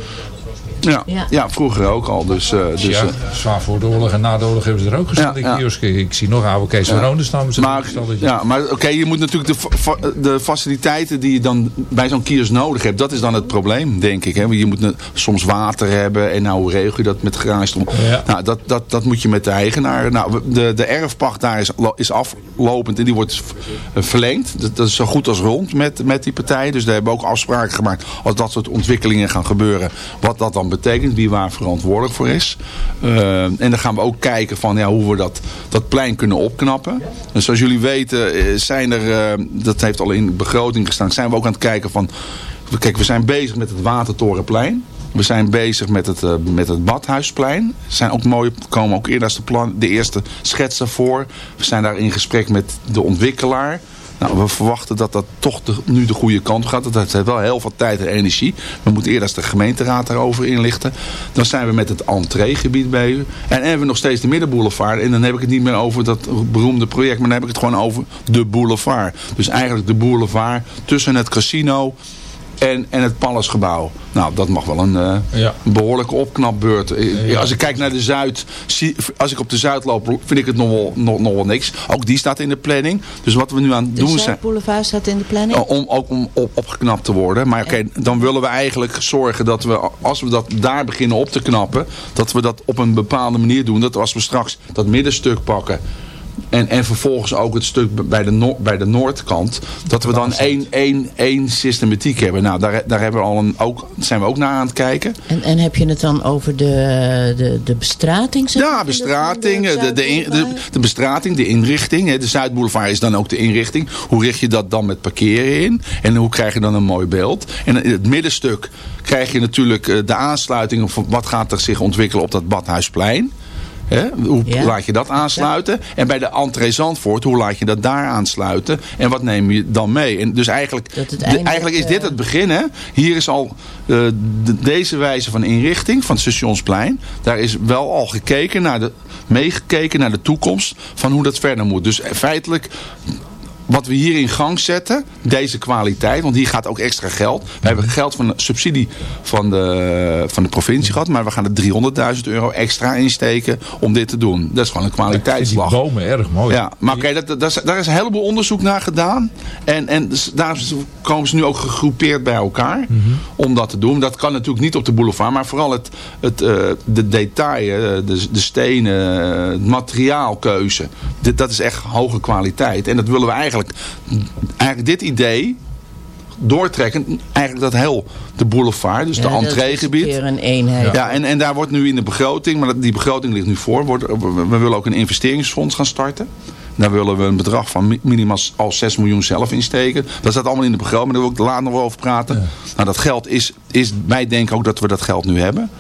Ja, Ja. ja. vroeger ook al. Dus, eh, dus, ja, eh, zwaar voor de oorlog en na de oorlog hebben ze er ook gestaan. Ja, die ja. kiosken. Ik zie nog oude Kees van Roonen staan. maar ja, maar oké, je moet natuurlijk de, fa- de faciliteiten die je dan bij zo'n kiosk nodig hebt, dat is dan het probleem, denk ik. Hè? Want je moet soms water hebben en nou hoe regel je dat met. Ja. Nou, dat, dat, dat moet je met de eigenaar. Nou, de, de erfpacht daar is, is aflopend en die wordt eh, verlengd. Dat, dat is zo goed als rond met, met die partij. Dus daar hebben we ook afspraken gemaakt als dat soort ontwikkelingen gaan gebeuren. Wat dat dan betekent, wie waar verantwoordelijk voor is. Eh, en dan gaan we ook kijken van ja, hoe we dat, dat plein kunnen opknappen. En zoals jullie weten eh, zijn er, eh, dat heeft al in begroting gestaan, zijn we ook aan het kijken van... Kijk, we zijn bezig met het Watertorenplein. We zijn bezig met het, eh, met het Badhuisplein. Zijn ook mooie, komen ook eerder de, plan, de eerste schetsen voor. We zijn daar in gesprek met de ontwikkelaar. Nou, we verwachten dat dat toch nu de goede kant gaat. Dat heeft wel heel veel tijd en energie. We moeten eerst de gemeenteraad daarover inlichten. Dan zijn we met het entreegebied bezig. En dan hebben we nog steeds de middenboulevard. En dan heb ik het niet meer over dat beroemde project. Maar dan heb ik het gewoon over de boulevard. Dus eigenlijk de boulevard tussen het casino en, en het Palacegebouw. Nou, dat mag wel een eh, Ja. behoorlijke opknapbeurt. Eh, Ja. Als ik kijk naar de Zuid, zie, als ik op de Zuid loop, vind ik het nog wel, nog, nog wel niks. Ook die staat in de planning. Dus wat we nu aan het De doen zijn... Zuidboulevard staat in de planning? Om ook om op, opgeknapt te worden. Maar oké, dan willen we eigenlijk zorgen dat we, als we dat daar beginnen op te knappen, dat we dat op een bepaalde manier doen. Dat als we straks dat middenstuk pakken. En, en vervolgens ook het stuk bij de, bij de noordkant. Dat we dan één, één, één systematiek hebben. Nou, daar, daar hebben we al een, ook, zijn we ook naar aan het kijken. En, en heb je het dan over de, de, de bestrating? Ja, bestrating, van de, de, de, bestrating, de inrichting. De Zuidboulevard is dan ook de inrichting. Hoe richt je dat dan met parkeren in? En hoe krijg je dan een mooi beeld? En in het middenstuk krijg je natuurlijk eh, de aansluiting. Van wat gaat er zich ontwikkelen op dat Badhuisplein? Hè? Hoe Ja. laat je dat aansluiten? En bij de entree Zandvoort, hoe laat je dat daar aansluiten? En wat neem je dan mee? En dus eigenlijk, eindelijk, eigenlijk is dit eh, het begin. Hè? Hier is al eh, de- deze wijze van inrichting van het stationsplein. Daar is wel al gekeken naar de, meegekeken naar de toekomst van hoe dat verder moet. Dus feitelijk wat we hier in gang zetten, deze kwaliteit, want hier gaat ook extra geld. We hebben geld van de subsidie van de, van de provincie gehad, maar we gaan er 300.000 euro extra insteken om dit te doen. Dat is gewoon een vind die kwaliteitsslag. bomen erg mooi. Ja, maar oké, is- daar is een heleboel onderzoek naar gedaan. En, en daar komen ze nu ook gegroepeerd bij elkaar om dat te doen. Dat kan natuurlijk niet op de boulevard, maar vooral het, het, eh, de detail, eh, de, de stenen, eh, het materiaalkeuze. Dit, dat is echt hoge kwaliteit. En dat willen we eigenlijk, eigenlijk dit idee doortrekken. Eigenlijk dat heel de boulevard, dus Ja, de dat is entreegebied. een keer een eenheid. Ja, en, en daar wordt nu in de begroting, maar die begroting ligt nu voor. Wordt, we, willen ook een investeringsfonds gaan starten. Daar willen we een bedrag van mi- minimaal al 6 miljoen zelf insteken. Dat staat allemaal in de begroting, maar daar wil ik later nog wel over praten. Nou, dat geld is, is, wij denken ook dat we dat geld nu hebben.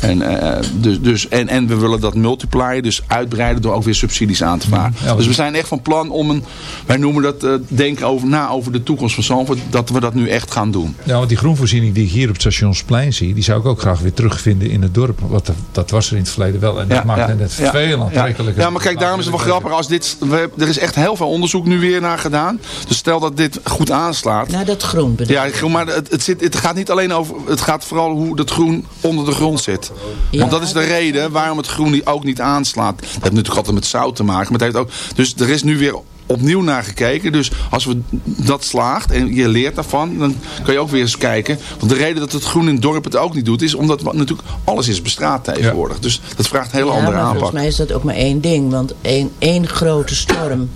En, eh, dus, dus, en, en we willen dat multiplieren, dus uitbreiden door ook weer subsidies aan te vragen. Ja, dus we zijn echt van plan om een, wij noemen dat eh, denken over, na over de toekomst van Zandvoort, dat we dat nu echt gaan doen. Ja, want die groenvoorziening die ik hier op het Stationsplein zie, die zou ik ook graag weer terugvinden in het dorp. Want dat, dat was er in het verleden wel. En dat maakt het net ja, veel ja. aantrekkelijker. Ja, maar kijk, daarom is het wel grappig. Als dit, we, er is echt heel veel onderzoek nu weer naar gedaan. Dus stel dat dit goed aanslaat. Nou, dat groen bedoel Ja, groen, maar het, het, zit, het gaat niet alleen over... Het gaat vooral hoe dat groen onder de grond zit. Want dat is de reden waarom het groen ook niet aanslaat. Dat heeft natuurlijk altijd met zout te maken. Maar het heeft ook, dus er is nu weer opnieuw naar gekeken. Dus als we dat slaagt en je leert daarvan, dan kan je ook weer eens kijken. Want de reden dat het groen in het dorp het ook niet doet, is omdat wat- natuurlijk alles is bestraat tegenwoordig. Dus dat vraagt een hele ja, andere maar aanpak. volgens mij is dat ook maar één ding. Want één, één grote storm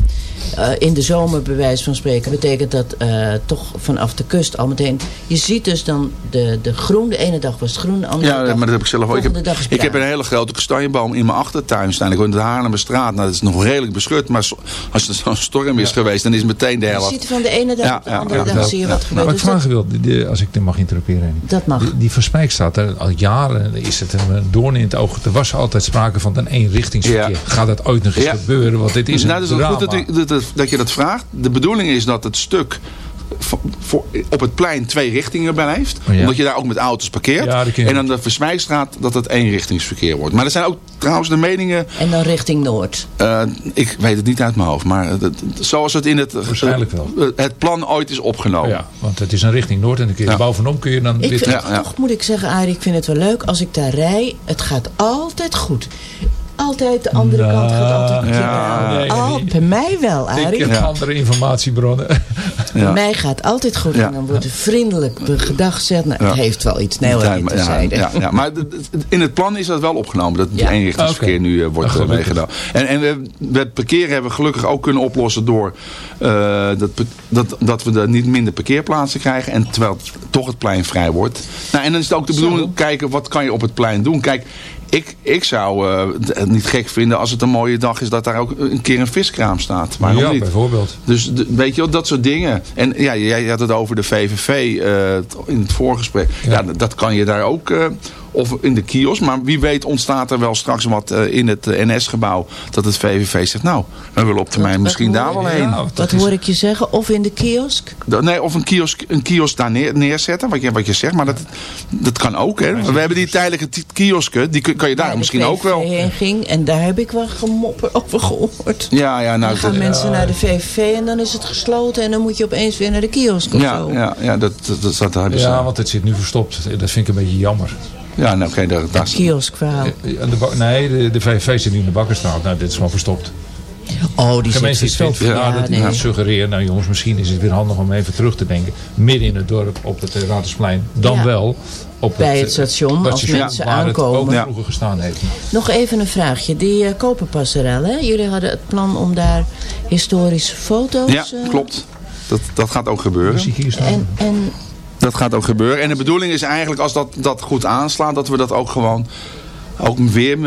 eh, in de zomer, bij wijze van spreken, betekent dat eh, toch vanaf de kust al meteen. Je ziet dus dan de, de groen. De ene dag was het groen, de andere Ja, dag. maar dat heb ik zelf ook. Ik heb, ik een hele grote kastanjeboom in mijn achtertuin staan. Ik woon in de Haarlemmerstraat. Nou, dat is nog redelijk beschut. Maar als er zo'n storm is geweest, dan is meteen de Je helft. ziet van de ene dag Ja, op de ja, andere ja, dag dat- zie je ja. wat Nou, gebeurt. wat ik Dus vragen wil, als ik dit mag interruperen. Henny. Dat mag. Die, die Verspijkstraat, hè, al jaren is het een doorn in het oog. Er was altijd sprake van een eenrichtingsverkeer. Ja. Gaat dat ooit nog eens Ja. gebeuren? Want dit is een nou, dat is drama. goed dat, u- dat- dat je dat vraagt. De bedoeling is dat het stuk voor, op het plein twee richtingen blijft. Oh ja. Omdat je daar ook met auto's parkeert. Ja, en dan de Versmijkstraat dat het eenrichtingsverkeer wordt. Maar er zijn ook trouwens de meningen... En dan richting Noord. eh, ik weet het niet uit mijn hoofd. Maar het- zoals het in het, Waarschijnlijk wel. eh, het plan ooit is opgenomen. Ja, want het is een richting Noord en dan kun je Ja. bovenop kun je dan Ik weer vind, Ja, ja. Toch moet ik zeggen, Arie, ik vind het wel leuk. Als ik daar rij, het gaat altijd goed. Altijd de andere Nou, kant gaat altijd ja, ja, nee, al. Bij mij wel, Ik Arie. heb andere informatiebronnen. Bij mij gaat altijd goed. Ja. En dan wordt er vriendelijk gedacht gezegd. Nou, het heeft wel iets. Nee, hoor, Ja, ja, terzijde. ja, ja, maar in het plan is dat wel opgenomen. Dat het Ja. eenrichtingsverkeer nu eh, wordt Ah, eh, meegedaan. En, en we, we het parkeren hebben we gelukkig ook kunnen oplossen door eh, dat, dat, dat we er niet minder parkeerplaatsen krijgen. En terwijl toch het plein vrij wordt. Nou, en dan is het ook de Zo. bedoeling kijken wat kan je op het plein doen. Kijk, ik, ik zou eh, het niet gek vinden als het een mooie dag is dat daar ook een keer een viskraam staat. Waarom ja, niet? bijvoorbeeld. Dus weet je wel, dat soort dingen. En ja, jij had het over de VVV eh, in het voorgesprek. Ja, Ja. dat- dat kan je daar ook. Of in de kiosk. Maar wie weet ontstaat er wel straks wat eh, in het eh, NS-gebouw. Dat het VVV zegt, nou, we willen op termijn misschien daar wel heen. Dat hoor ik je zeggen? Of in de kiosk? Nee, of een kiosk, een kiosk daar neer, neerzetten, wat je, wat je zegt. Maar dat, dat kan ook. Hè. We hebben die tijdelijke ti- kiosken. Die kan je daar misschien ook wel. heen ging. En daar heb ik wel gemopper over gehoord. Ja, ja, nou, dan gaan mensen naar de VVV en dan is het gesloten. En dan moet je opeens weer naar de kiosk of ja, zo. ja, ja, dat, dat, dat, dat hebben ze. Ja, want het zit nu verstopt. Dat vind ik een beetje jammer. Ja, nou, oké, daar, daar, Kioskverhaal. Ja, de bak- nee, de, de VVV zit nu in de Bakkerstraat. Nou, dit is gewoon verstopt. Oh, die De zit vindt, Ja, ja, dat nee. suggereren. Nou jongens, misschien is het weer handig om even terug te denken. Midden in het dorp op het eh, Raadhuisplein. Dan Ja. wel op Bij het eh, station, dat als station mensen waar aankomen. het ook Ja. vroeger gestaan heeft. Nog even een vraagje. Die uh, koperpasserel, hè? Jullie hadden het plan om daar historische foto's... ja, eh, klopt. Dat, dat gaat ook gebeuren. Zie ik hier staan? En, en Dat gaat ook gebeuren. En de bedoeling is eigenlijk als dat, dat goed aanslaat, dat we dat ook gewoon ook weer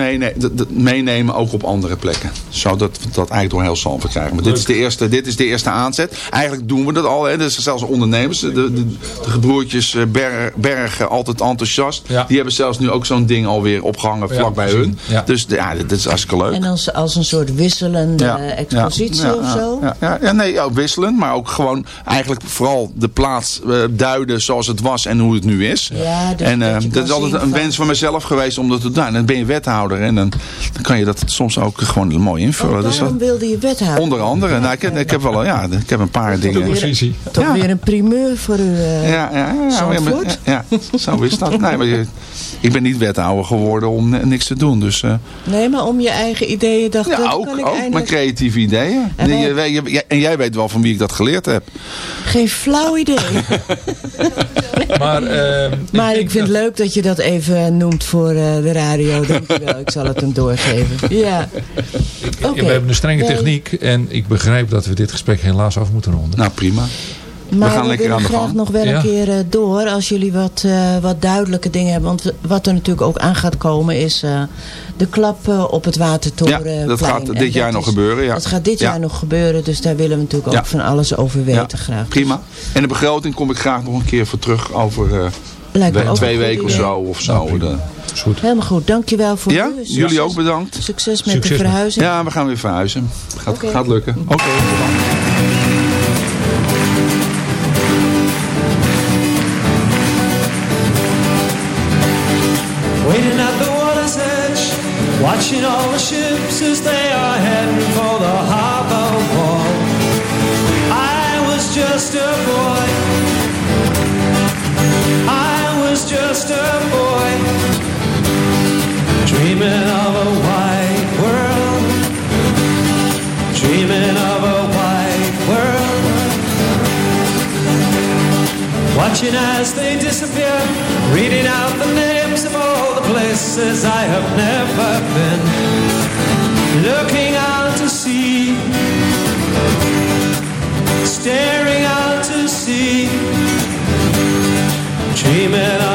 meenemen ook op andere plekken. Zodat we dat eigenlijk door heel Zalver krijgen. Maar dit is, de eerste, dit is de eerste aanzet. Eigenlijk doen we dat al. Hè. Dus zelfs ondernemers, de, de, de gebroertjes eh, Berg, Berg eh, altijd enthousiast. Ja. Die hebben zelfs nu ook zo'n ding alweer opgehangen Ja, vlak bij hun. Ja. Dus ja, dit is hartstikke leuk. En als, als een soort wisselende eh, expositie ja, of ja, zo? Ja, ja, ja, nee, ja, wisselend, maar ook gewoon eigenlijk vooral de plaats eh, duiden zoals het was en hoe het nu is. Ja, dus en eh, dat kan is altijd een van- wens van mezelf geweest om dat te doen. Dan ben je wethouder en dan, dan kan je dat soms ook gewoon mooi invullen. Oh, dus dat, wilde je wethouder. onder andere, nou, ik, heb- ik heb wel ja, ik heb een paar dingen. weer-. Toch Ja. weer een primeur voor u. eh. Ja, ja, ja, ja, Zandvoort? ja, ja, zo is dat. Nee, maar je, ik ben niet wethouder geworden om ni- niks te doen. Dus, eh, Nee, maar om je eigen ideeën dacht ja, dat ook, kan ik ook mijn eindelijk... creatieve ideeën. En wij- Je je- en jij weet wel van wie ik dat geleerd heb. Geen flauw idee. Maar, eh, maar ik denk vind het dat- leuk dat je dat even noemt voor eh, de radio. Dankjewel, ik zal het hem doorgeven. Ja. Oké. We hebben een strenge techniek. En ik begrijp dat we dit gesprek helaas af moeten ronden. Nou, prima. Maar gaan we lekker willen aan de graag gang. nog wel Ja. een keer eh, door. Als jullie wat, eh, wat duidelijke dingen hebben. Want wat er natuurlijk ook aan gaat komen is eh, de klap op het Watertorenplein. Ja, dat gaat En dit jaar nog gebeuren, ja. Dat gaat dit Ja. jaar nog gebeuren. Dus daar willen we natuurlijk ook van alles over weten Ja, graag. Prima. En de begroting kom ik graag nog een keer voor terug over eh, Lijkt me twee weken of zo. Of zo. De- Is goed. Helemaal goed, dankjewel voor ja. Succes- jullie ook bedankt. Succes met Succes de met- verhuizing. Ja, we gaan weer verhuizen. Gaat, Oké. gaat lukken. Oké, bedankt. Waiting at the water's edge, watching all the ships as they are heading for the harbor wall. I was just a boy. Dreaming of a white world, dreaming of a white world. Watching as they disappear, reading out the names of all the places I have never been. Looking out to sea, staring out to sea, dreaming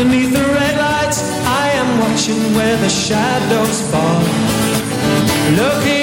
underneath the red lights, I am watching where the shadows fall. Looking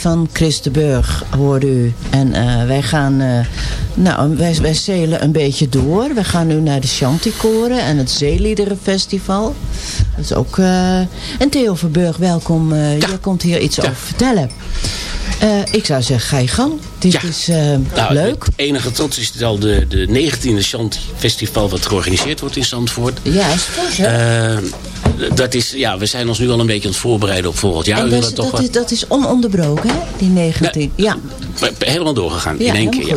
van Chris de Burg hoorde u. En eh, wij gaan, eh, nou, wij, wij zeilen een beetje door. We gaan nu naar de Chanticoren en het Zeeliederenfestival. Dat is ook... eh, En Theo Verburg, welkom. eh Je komt hier iets over vertellen. Ik zou zeggen, ga je gang. Dit Ja. is Nou, leuk. Het enige trots is het al de, de 19e Shanti Festival wat georganiseerd wordt in Zandvoort. Ja, is hè? Eh, dat is, ja, we zijn ons nu al een beetje aan het voorbereiden op volgend jaar. en We dat, toch dat, is, dat is ononderbroken, hè? Die 19. ja. Helemaal doorgegaan Ja, in één keer. Ja.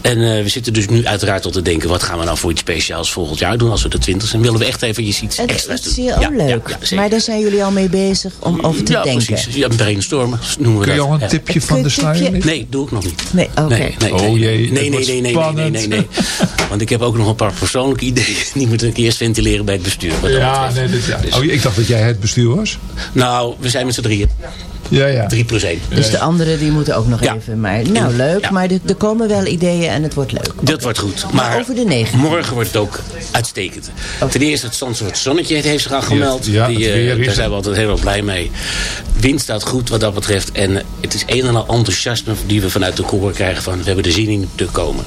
En eh, we zitten dus nu uiteraard al te denken, wat gaan we nou voor iets speciaals volgend jaar doen als we de 20 zijn? Willen we echt even iets Het extra's is doen? heel Ja, leuk. ja, ja, zeker. maar daar zijn jullie al mee bezig om over te ja, denken. precies. Ja, brainstormen noemen we Kun je dat. al een Ja. tipje van de sluier? Nee, doe ik nog niet. Nee, oké. Nee, nee, Oh nee. jee, nee, nee, nee, nee, nee, spannend. nee, nee, nee. Want ik heb ook nog een paar persoonlijke ideeën. Die moet ik eerst ventileren bij het bestuur. dat Ja, nee, dat, ja. Dus- Oh, ik dacht dat jij het bestuur was. Nou, we zijn met z'n drieën. Ja, ja. Drie plus één. Dus de anderen die moeten ook nog Ja. even. Maar, nou, leuk. Ja. Maar er, komen wel ideeën en het wordt leuk. Dat wordt goed. Maar Maar over de 19e. morgen wordt het ook uitstekend. Ten eerste het Zandvoort Zonnetje heeft zich al gemeld. Ja, Die, het eh, daar zijn we altijd heel erg blij mee. Wind staat goed wat dat betreft. En het is een en al enthousiasme die we vanuit de koor krijgen van... we hebben er zin in te komen.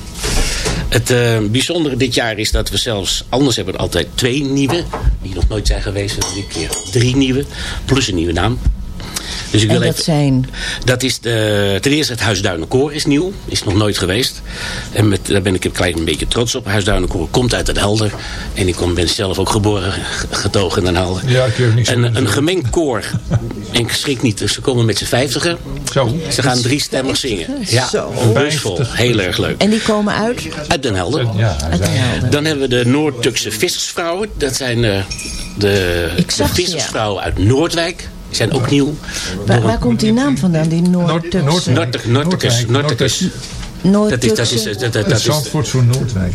Het eh, bijzondere dit jaar is dat we zelfs... anders hebben we er altijd twee nieuwe... die nog nooit zijn geweest. Dit keer drie nieuwe. Plus een nieuwe naam. Dus ik En wil dat even... zijn... Dat is de, ten eerste het Huisduinenkoor is nieuw. Is nog nooit geweest. En met, daar ben ik een klein beetje trots op. Huisduinenkoor komt uit Den Helder. En ik kom, ben zelf ook geboren getogen in Den Helder. Ja, ik heb niks En aan een gemengd koor. En ik schrik niet. Ze komen met z'n vijftigen. Zo. Ze gaan driestemmig zingen. Ja, Zo. een. Heel erg leuk. En die komen uit? Uit Den Helder. Ja, Uit Den Helder. Dan hebben we de Noord-Turkse vissersvrouwen. Dat zijn eh, de, de ja. vissersvrouwen uit Noordwijk. Die zijn ook nieuw. Waar, waar komt die naam vandaan? Die Noord-Turkse... Noord- Noord- Noordicus. Noordwijk, Noordicus. Nooit Dat is, dat is, dat, dat, dat Het is, Zandvoort voor Noordwijk.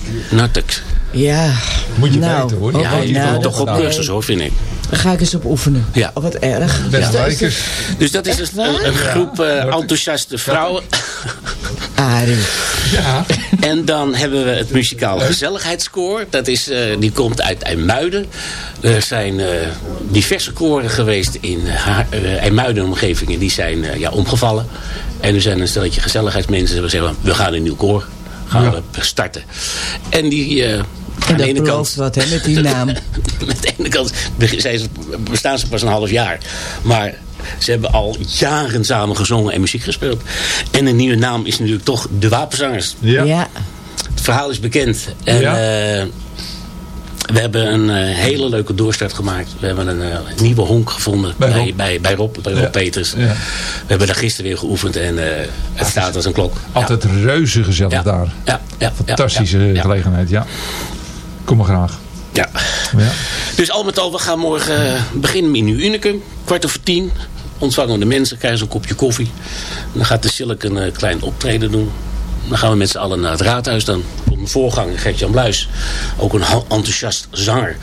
Ja. Moet je nou, weten hoor. ja, je nou, moet toch op cursus hoor, vind ik. Daar ga ik eens op oefenen. Ja. Oh, wat erg. Den Dus dat is Wijkers. Dus dat is Echt een, groep eh, enthousiaste vrouwen. Arie. Ja. En dan hebben we het muzikaal gezelligheidskoor. Dat is, eh, die komt uit IJmuiden. Er zijn eh, diverse koren geweest in eh, IJmuiden en omgevingen. Die zijn eh, ja, omgevallen. En er zijn een stelletje gezelligheidsmensen. Die zeggen, we gaan een nieuw koor gaan we starten. En die... aan En dat ene belooft kant, wat, hè, met die naam. met de ene kant zijn ze, bestaan ze pas een half jaar. Maar ze hebben al jaren samen gezongen en muziek gespeeld. En een nieuwe naam is natuurlijk toch De Wapenzangers. Ja. Ja. Het verhaal is bekend. En Ja. eh, we hebben een eh, hele leuke doorstart gemaakt. We hebben een eh, nieuwe honk gevonden Bij bij, Rob. bij, bij, Rob, bij Rob Ja. Peters. Ja. We hebben daar gisteren weer geoefend en eh, het staat als een klok. Altijd reuze gezellig Ja. daar. Ja, ja, Fantastische gelegenheid, ja. Kom maar graag. Ja. Ja. Dus al met al, we gaan morgen eh, beginnen in Nieuw Unicum. Kwart over tien. Ontvangen de mensen, krijgen ze een kopje koffie. Dan gaat de Silk een eh, klein optreden doen. Dan gaan we met z'n allen naar het raadhuis. Dan komt mijn voorganger Gert-Jan Bluis. Ook een enthousiast zanger.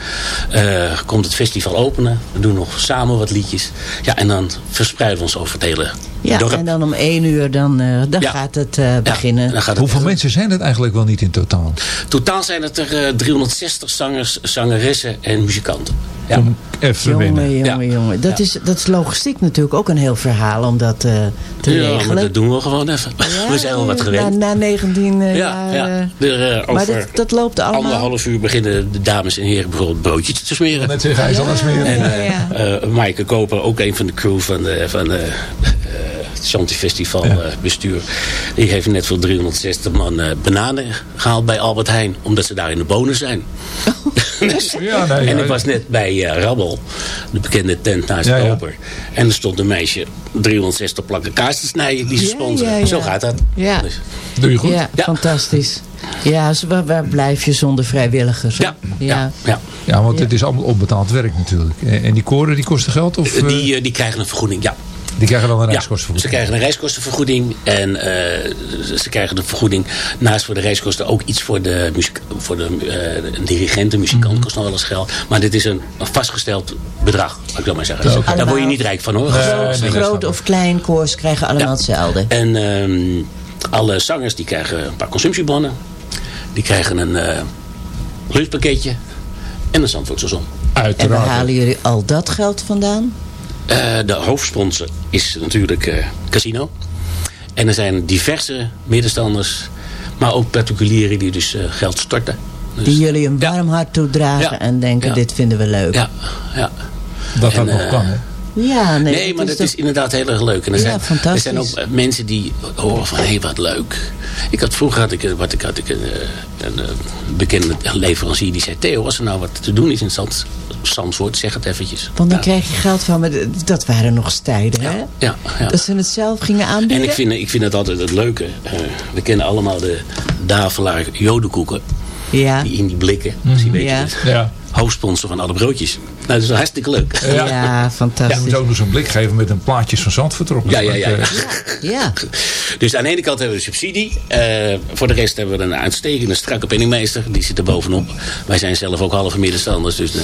eh, komt het festival openen. We doen nog samen wat liedjes. Ja, en dan verspreiden we ons over het hele Ja, dorp. en dan om één uur dan, eh, dan Ja. gaat het eh, Ja, beginnen. en dan gaat het Hoeveel mensen zijn het eigenlijk wel niet in totaal? Totaal zijn het er eh, 360 zangers, zangeressen en muzikanten. Ja. Om even. Jongen, jongen, Ja. jongen. Dat, Ja. is, dat is logistiek natuurlijk ook een heel verhaal om dat eh, te ja, maar regelen. dat doen we gewoon even. Ja, we zijn wel wat gewend. Na, na 19 eh, Ja, jaar. ja. Er, maar dat, dat loopt allemaal. anderhalf uur beginnen de dames en heren bijvoorbeeld broodjes te smeren. Net zeggen, hij zal het smeren. En Ja, ja. eh, Maaike Koper, ook een van de crew van, de, van de, eh, het Chanty Festival eh, bestuur. Die heeft net voor 360 man eh, bananen gehaald bij Albert Heijn. Omdat ze daar in de bonen zijn. Dus- Ja, nee, en ja. ik was net bij eh, Rabbel, de bekende tent naast Ja, de ja. Koper. En er stond een meisje 360 plakken kaas te snijden die ze sponsoren. ja, ja. Zo gaat dat. Ja. Dus- Doe je goed. Ja, Ja. fantastisch. Ja, zo- waar, waar blijf je zonder vrijwilligers? ja, ja, ja. Ja, want Ja. het is allemaal onbetaald werk natuurlijk. En en die koren die kosten geld? Of, Die, die krijgen een vergoeding, ja. Die krijgen dan een Ja, reiskostenvergoeding? ze krijgen een reiskostenvergoeding. En eh, ze krijgen de vergoeding naast voor de reiskosten ook iets voor de, muziek, voor de eh, een dirigent. Een muzikant Mhm. kost nog wel eens geld. Maar dit is een, een vastgesteld bedrag, laat ik zo maar zeggen. Daar word je niet rijk van hoor. Groot, nee, groot of klein koers krijgen allemaal Ja. hetzelfde. En ehm, alle zangers die krijgen een paar consumptiebonnen. Die krijgen een eh lunchpakketje. En een Zandvoortse zon. En waar Uiteraard. halen jullie al dat geld vandaan? Eh, de hoofdsponsor is natuurlijk eh, Casino. En er zijn diverse middenstanders, maar ook particulieren die dus eh, geld storten. Dus, Die jullie een ja. warm hart toedragen Ja. en denken, Ja. dit vinden we leuk. Ja, ja. Dat dat nog kan, hè? Ja, nee, Nee, maar is dat toch- is inderdaad heel erg leuk. En er, Ja, zijn, er zijn ook mensen die horen van, hé, hey, wat leuk. Ik had, vroeger had ik, wat, ik, had ik een, een, bekende leverancier die zei... Theo, als er nou wat te doen is in Zand, Zandvoort, zeg het eventjes. Want dan ja. krijg je geld van, maar dat waren nog eens tijden, hè? Ja, ja. Dat ze het zelf gingen aanbieden. En ik vind, ik vind het altijd het leuke. eh, we kennen allemaal de Davelaar jodenkoeken. Ja, Die in die blikken. Misschien weet je het. Ja. Hoofdsponsor van alle broodjes. Nou, dat is hartstikke leuk. ja. Ja. Je fantastisch. moet ook nog zo'n blik geven met een plaatjes van Zandvoort erop. Ja, ja, ja. Ja. Ja, Dus aan de ene kant hebben we de subsidie. Eh, voor de rest hebben we een uitstekende strakke penningmeester. Die zit er bovenop. Wij zijn zelf ook halve middenstanders. Dus eh,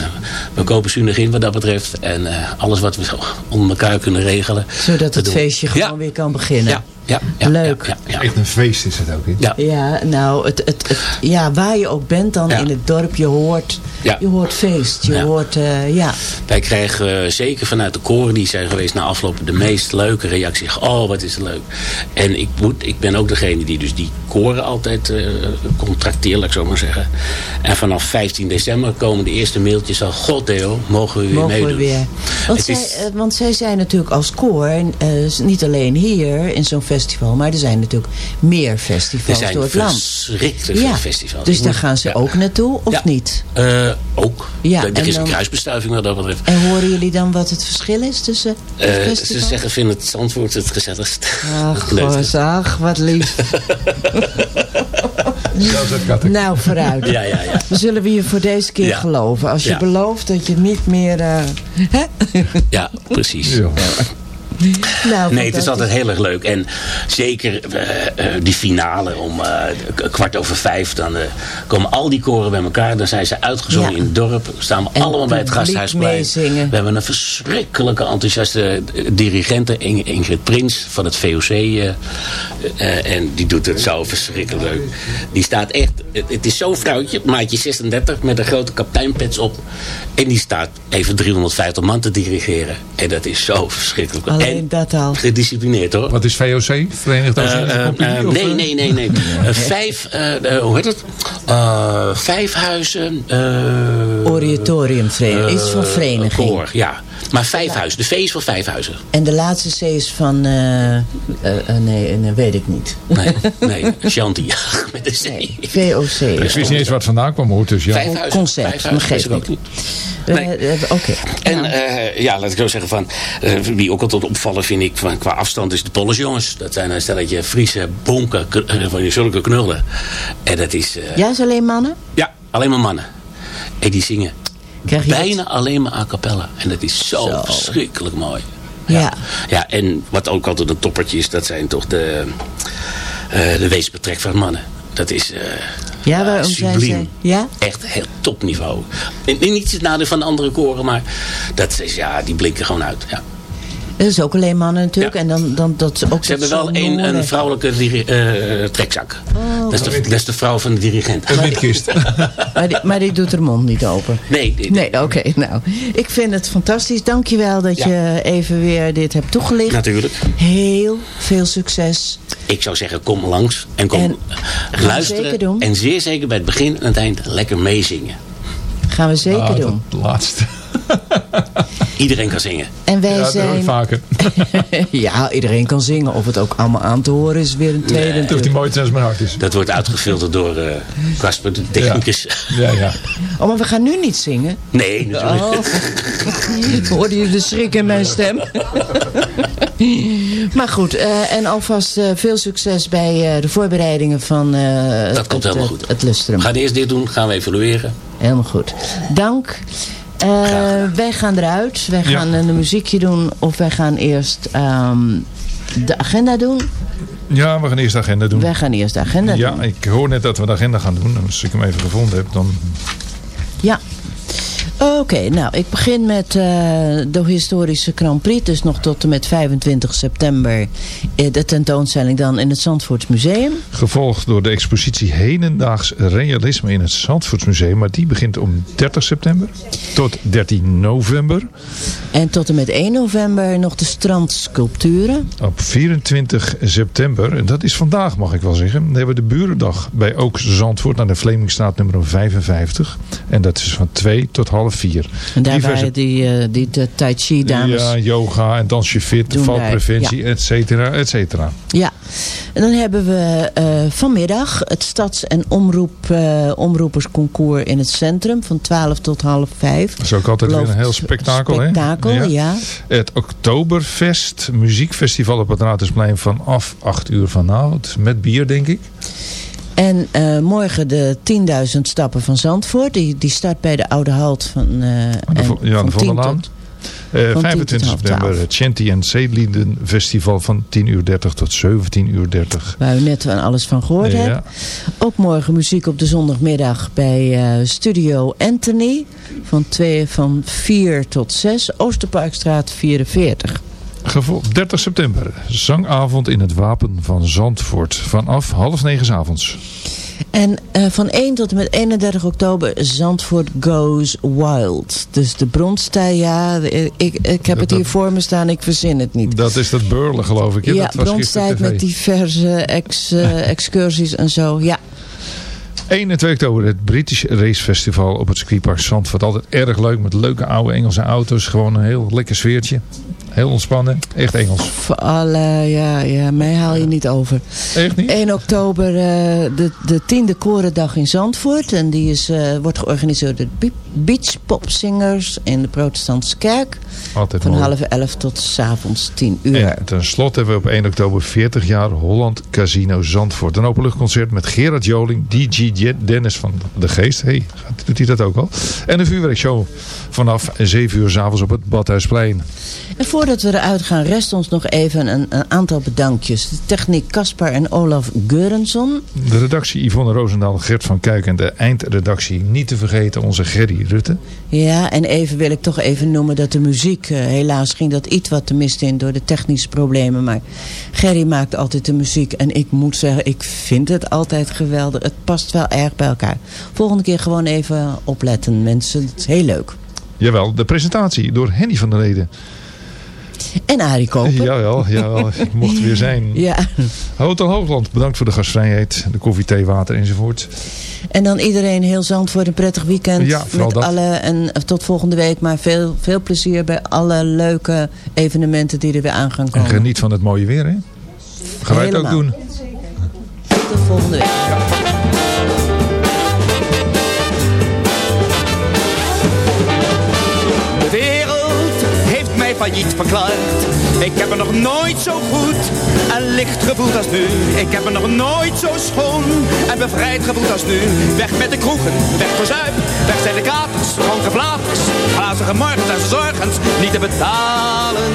we kopen zuinig in wat dat betreft. En eh, alles wat we zo onder elkaar kunnen regelen. zodat dat het doen we. feestje gewoon Ja. weer kan beginnen. Ja, ja, ja, Leuk. Ja, ja, ja. Echt een feest is het ook, hè? Ja. Ja, nou, het, het, het, ja, waar je ook bent dan Ja. in het dorp, je hoort, Ja. je hoort feest. Je Ja. hoort, eh, ja. Wij krijgen eh, zeker vanuit de koren die zijn geweest na afloop de meest leuke reactie. Oh, wat is het leuk. En ik, moet, ik ben ook degene die dus die koren altijd eh contracteert, laat ik zo maar zeggen. En vanaf 15 december komen de eerste mailtjes al. God Theo, mogen we weer Mogen we meedoen. weer. Want Het zij, is- want zij zijn natuurlijk als koor, eh, niet alleen hier in zo'n festival, maar er zijn natuurlijk meer er festivals zijn door het land. verschrikkelijk veel festivals. Dus daar gaan ze ja. ook naartoe, of Ja. niet? Eh, ook. Ja, er en is een kruisbestuiving wat dat betreft. En horen jullie dan wat het verschil is tussen Eh, ze festival? zeggen, vinden het Zandvoort het gezelligst. Ach, ach, wat lief. Ja, nou, vooruit. Ja, ja, ja. Dan zullen we je voor deze keer Ja. geloven. Als je Ja. belooft dat je niet meer... eh, hè? Ja, precies. Ja. Nou, Nee, het is altijd heel erg leuk. En zeker eh, eh, die finale om eh, kwart over vijf. Dan komen al die koren bij elkaar. Dan zijn ze uitgezongen Ja. in het dorp. Staan we En allemaal bij het Gasthuisplein. We hebben een verschrikkelijke enthousiaste dirigente. Ing- Ingrid Prins van het VOC. en die doet het zo verschrikkelijk leuk. Die staat echt... Het, het is zo'n vrouwtje, maatje 36, met een grote kapteinpets op. En die staat even 350 man te dirigeren. En dat is zo verschrikkelijk. En dat al. gedisciplineerd hoor. Wat is VOC? Eh, of, nee, nee, nee, nee. Eh, vijf, eh, hoe heet het? Eh, vijf huizen. eh Oratoriumvereniging. Iets van vereniging. koor, ja. Maar vijf huizen. De V is voor vijf huizen. En de laatste C is van... eh, eh, eh, nee, nee, weet ik niet. Nee, nee. Shanti. Met een C. Nee, VOC. Ik wist niet eens wat vandaan kwam hoor. Dus ja. Vijf huizen. Concept, Vijf maar huizen. wist geeft ik ook niet. Nee. Oké. En eh, ja, laat ik zo zeggen van, eh, wie ook altijd opvallen vind ik van, qua afstand is de Polles jongens. Dat zijn een stelletje Friese bonken, van die zulke knullen. En dat is, eh, Ja, is alleen mannen? ja, alleen maar mannen. En die zingen Krijg je bijna alleen maar a cappella. En dat is zo, Zo. verschrikkelijk mooi. Ja. Ja, en wat ook altijd een toppertje is, dat zijn toch de, eh de weesbetrek van mannen. Dat is eh Ja, waarom subliem. ze... Ja? Echt heel topniveau. En, en niet het nadeel van de andere koren, maar dat is, ja, die blinken gewoon uit. Ja. Dat is ook alleen mannen natuurlijk. Ja. En dan, dan dat ook Ze hebben wel een, noorden. een vrouwelijke eh, trekzak. dat, is de, dat is de vrouw van de dirigent. Een windkist. Maar die, maar die doet haar mond niet open. Nee, die- Nee, oké. nou, ik vind het fantastisch. Dankjewel dat Ja. je even weer dit hebt toegelicht. natuurlijk. Heel veel succes. Ik zou zeggen, kom langs en kom En eh, luisteren. zeker doen. En zeer zeker bij het begin en het eind lekker meezingen. Gaan we zeker Ah, doen. dat laatste. Iedereen kan zingen. En wij Ja, zijn... vaker. ja, iedereen kan zingen. Of het ook allemaal aan te horen is weer een tweede. Nee. Het hoeft niet mooi te zijn als mijn hart is. Dat wordt uitgefilterd door eh Casper, de technicus. Ja, ja. Oh, maar we gaan nu niet zingen. Nee, natuurlijk. Oh. Hoorde je de schrik in mijn stem? maar goed, eh, en alvast eh, veel succes bij eh, de voorbereidingen van eh, Dat komt het, helemaal goed. het lustrum. We gaan eerst dit doen, gaan we evalueren. Helemaal goed. Dank. Eh, wij gaan eruit. Wij Ja. gaan een muziekje doen. Of wij gaan eerst ehm, de agenda doen. ja, we gaan eerst de agenda doen. Wij gaan eerst de agenda Ja, doen. ik hoor net dat we de agenda gaan doen. Als ik hem even gevonden heb, dan... Ja. Oké, nou, ik begin met eh, de historische Grand Prix. Dus nog tot en met 25 september eh, de tentoonstelling dan in het Zandvoorts Museum. Gevolgd door de expositie Hedendaags Realisme in het Zandvoortsmuseum. Maar die begint om 30 september tot 13 november. En tot en met 1 november nog de strandsculpturen. Op 24 september, en dat is vandaag mag ik wel zeggen, hebben we de Burendag bij Ook Zandvoort aan de Vlemingstraat nummer 55. En dat is van 2 tot half 4. En daar Diverse- die, eh, die de Tai Chi dames. Ja, yoga en dansje fit, valpreventie, et cetera, et cetera. Ja, en dan hebben we eh, vanmiddag het stads- en omroep, eh, omroepersconcours in het centrum van 12 tot half 5. Dat is ook altijd weer een heel spektakel, hè? Spektakel, Ja. ja. Het Oktoberfest muziekfestival op het Raadhuisplein vanaf 8 uur vanavond. Met bier, denk ik. En eh, morgen de 10.000 stappen van Zandvoort. Die, die start bij de Oude Halt van, eh De vo- en ja, de van 10 Vondellaan. tot... Eh, Van 10 tot 25 half september 12. het Chanty en Zeelieden Festival van 10 uur 30 tot 17 uur 30. Waar u net van alles van gehoord Ja. hebt. Ook morgen muziek op de zondagmiddag bij eh, Studio Anthony. Van, twee, van 4 tot 6. Oosterparkstraat 44. Gevo- 30 september, zangavond in het Wapen van Zandvoort. Vanaf half negen 's avonds. En eh, van 1 tot en met 31 oktober Zandvoort Goes Wild. Dus de bronstijd, ja, ik, ik heb het hier voor me staan, ik verzin het niet. Dat is dat beurlen geloof ik. Ja, dat gisteren bronstijd met diverse ex, eh, excursies en zo, ja. 1 en 2 oktober het British Race Festival op het circuitpark Zandvoort. Altijd erg leuk met leuke oude Engelse auto's. Gewoon een heel lekker sfeertje. Heel ontspannen. Echt Engels. Voor alle, ja, ja, mij haal je niet over. Echt niet? 1 oktober eh, de, de tiende Korendag in Zandvoort. En die is, eh, wordt georganiseerd door het Bi- beachpopzingers in de protestantse kerk. Altijd Van mooi. half elf tot s avonds tien uur. En ten slotte hebben we op 1 oktober 40 jaar Holland Casino Zandvoort. Een openluchtconcert met Gerard Joling, DJ Dennis van de Geest. hey, doet hij dat ook al? En een vuurwerkshow vanaf 7 uur s'avonds op het Badhuisplein. En voordat we eruit gaan, rest ons nog even een, een aantal bedankjes. De techniek Caspar en Olaf Geurenson. De redactie Yvonne Roosendaal, Gert van Kuik en de eindredactie. Niet te vergeten onze Gerry Rutte. Ja, en even wil ik toch even noemen dat de muziek... eh, helaas ging dat iets wat te mist in door de technische problemen. Maar Gerry maakt altijd de muziek. En ik moet zeggen, ik vind het altijd geweldig. Het past wel erg bij elkaar. Volgende keer gewoon even opletten, mensen. Het is heel leuk. Jawel, de presentatie door Henny van der Leden. En Arie Koper. Jawel, jawel, ik mocht er weer zijn. Ja. Hotel Hoogland, bedankt voor de gastvrijheid, de koffie, thee, water enzovoort. En dan iedereen heel zand voor een prettig weekend. Ja, vooral met dat. alle en eh, tot volgende week. Maar veel, veel plezier bij alle leuke evenementen die er weer aan gaan En komen. geniet van het mooie weer, hè? Gaan wij het ook doen. Tot volgende week. Failliet verklaard. Ik heb me nog nooit zo goed en licht gevoeld als nu. Ik heb me nog nooit zo schoon en bevrijd gevoeld als nu. Weg met de kroegen, weg voor zuip. Weg zijn de katers, dronken flaters. Glazige morgens en zorgens niet te betalen.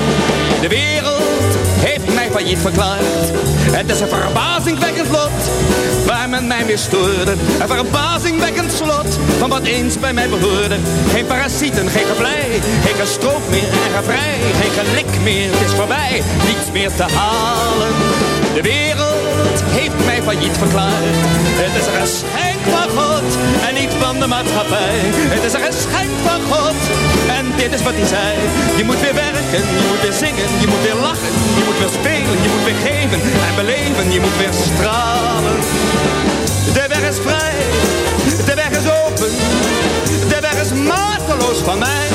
De wereld heeft mij failliet verklaard. Het is een verbazingwekkend lot waar men mij weer stoorde. Een verbazingwekkend slot van wat eens bij mij behoorde. Geen parasieten, geen geblij, geen gestroop meer en gevrij. Geen gelik meer, het is voorbij, niets meer te halen. De wereld heeft mij failliet verklaard. Het is een van God en niet van de maatschappij. Het is een geschenk van God en dit is wat hij zei. Je moet weer werken, je moet weer zingen, je moet weer lachen. Je moet weer spelen, je moet weer geven en beleven. Je moet weer stralen. De weg is vrij, de weg is open. De weg is mateloos van mij.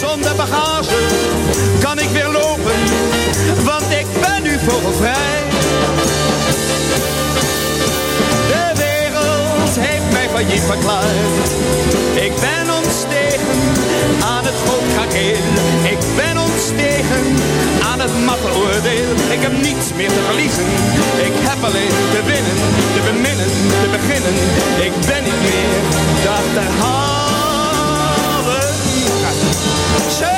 Zonder bagage kan ik weer lopen, want ik ben nu vogelvrij. Failliet verklaard. Ik ben ontstegen aan het golfkrakeel. Ik ben ontstegen aan het matte oordeel. Ik heb niets meer te verliezen. Ik heb alleen te winnen, te beminnen, te beginnen. Ik ben niet meer te achterhalen. Zo.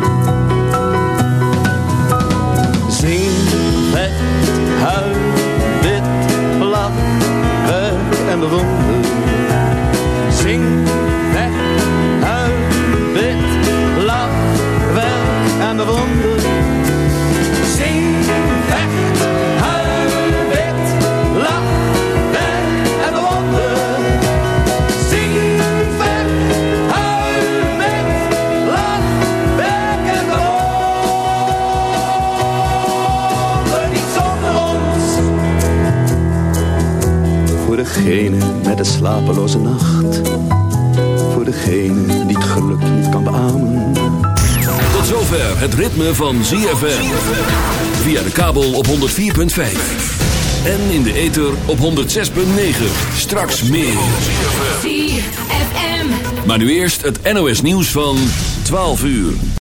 Met de slapeloze nacht. Voor degene die het geluk niet kan beamen. Tot zover het ritme van ZFM. Via de kabel op 104.5. En in de ether op 106.9. Straks meer. ZFM. Maar nu eerst het NOS nieuws van 12 uur.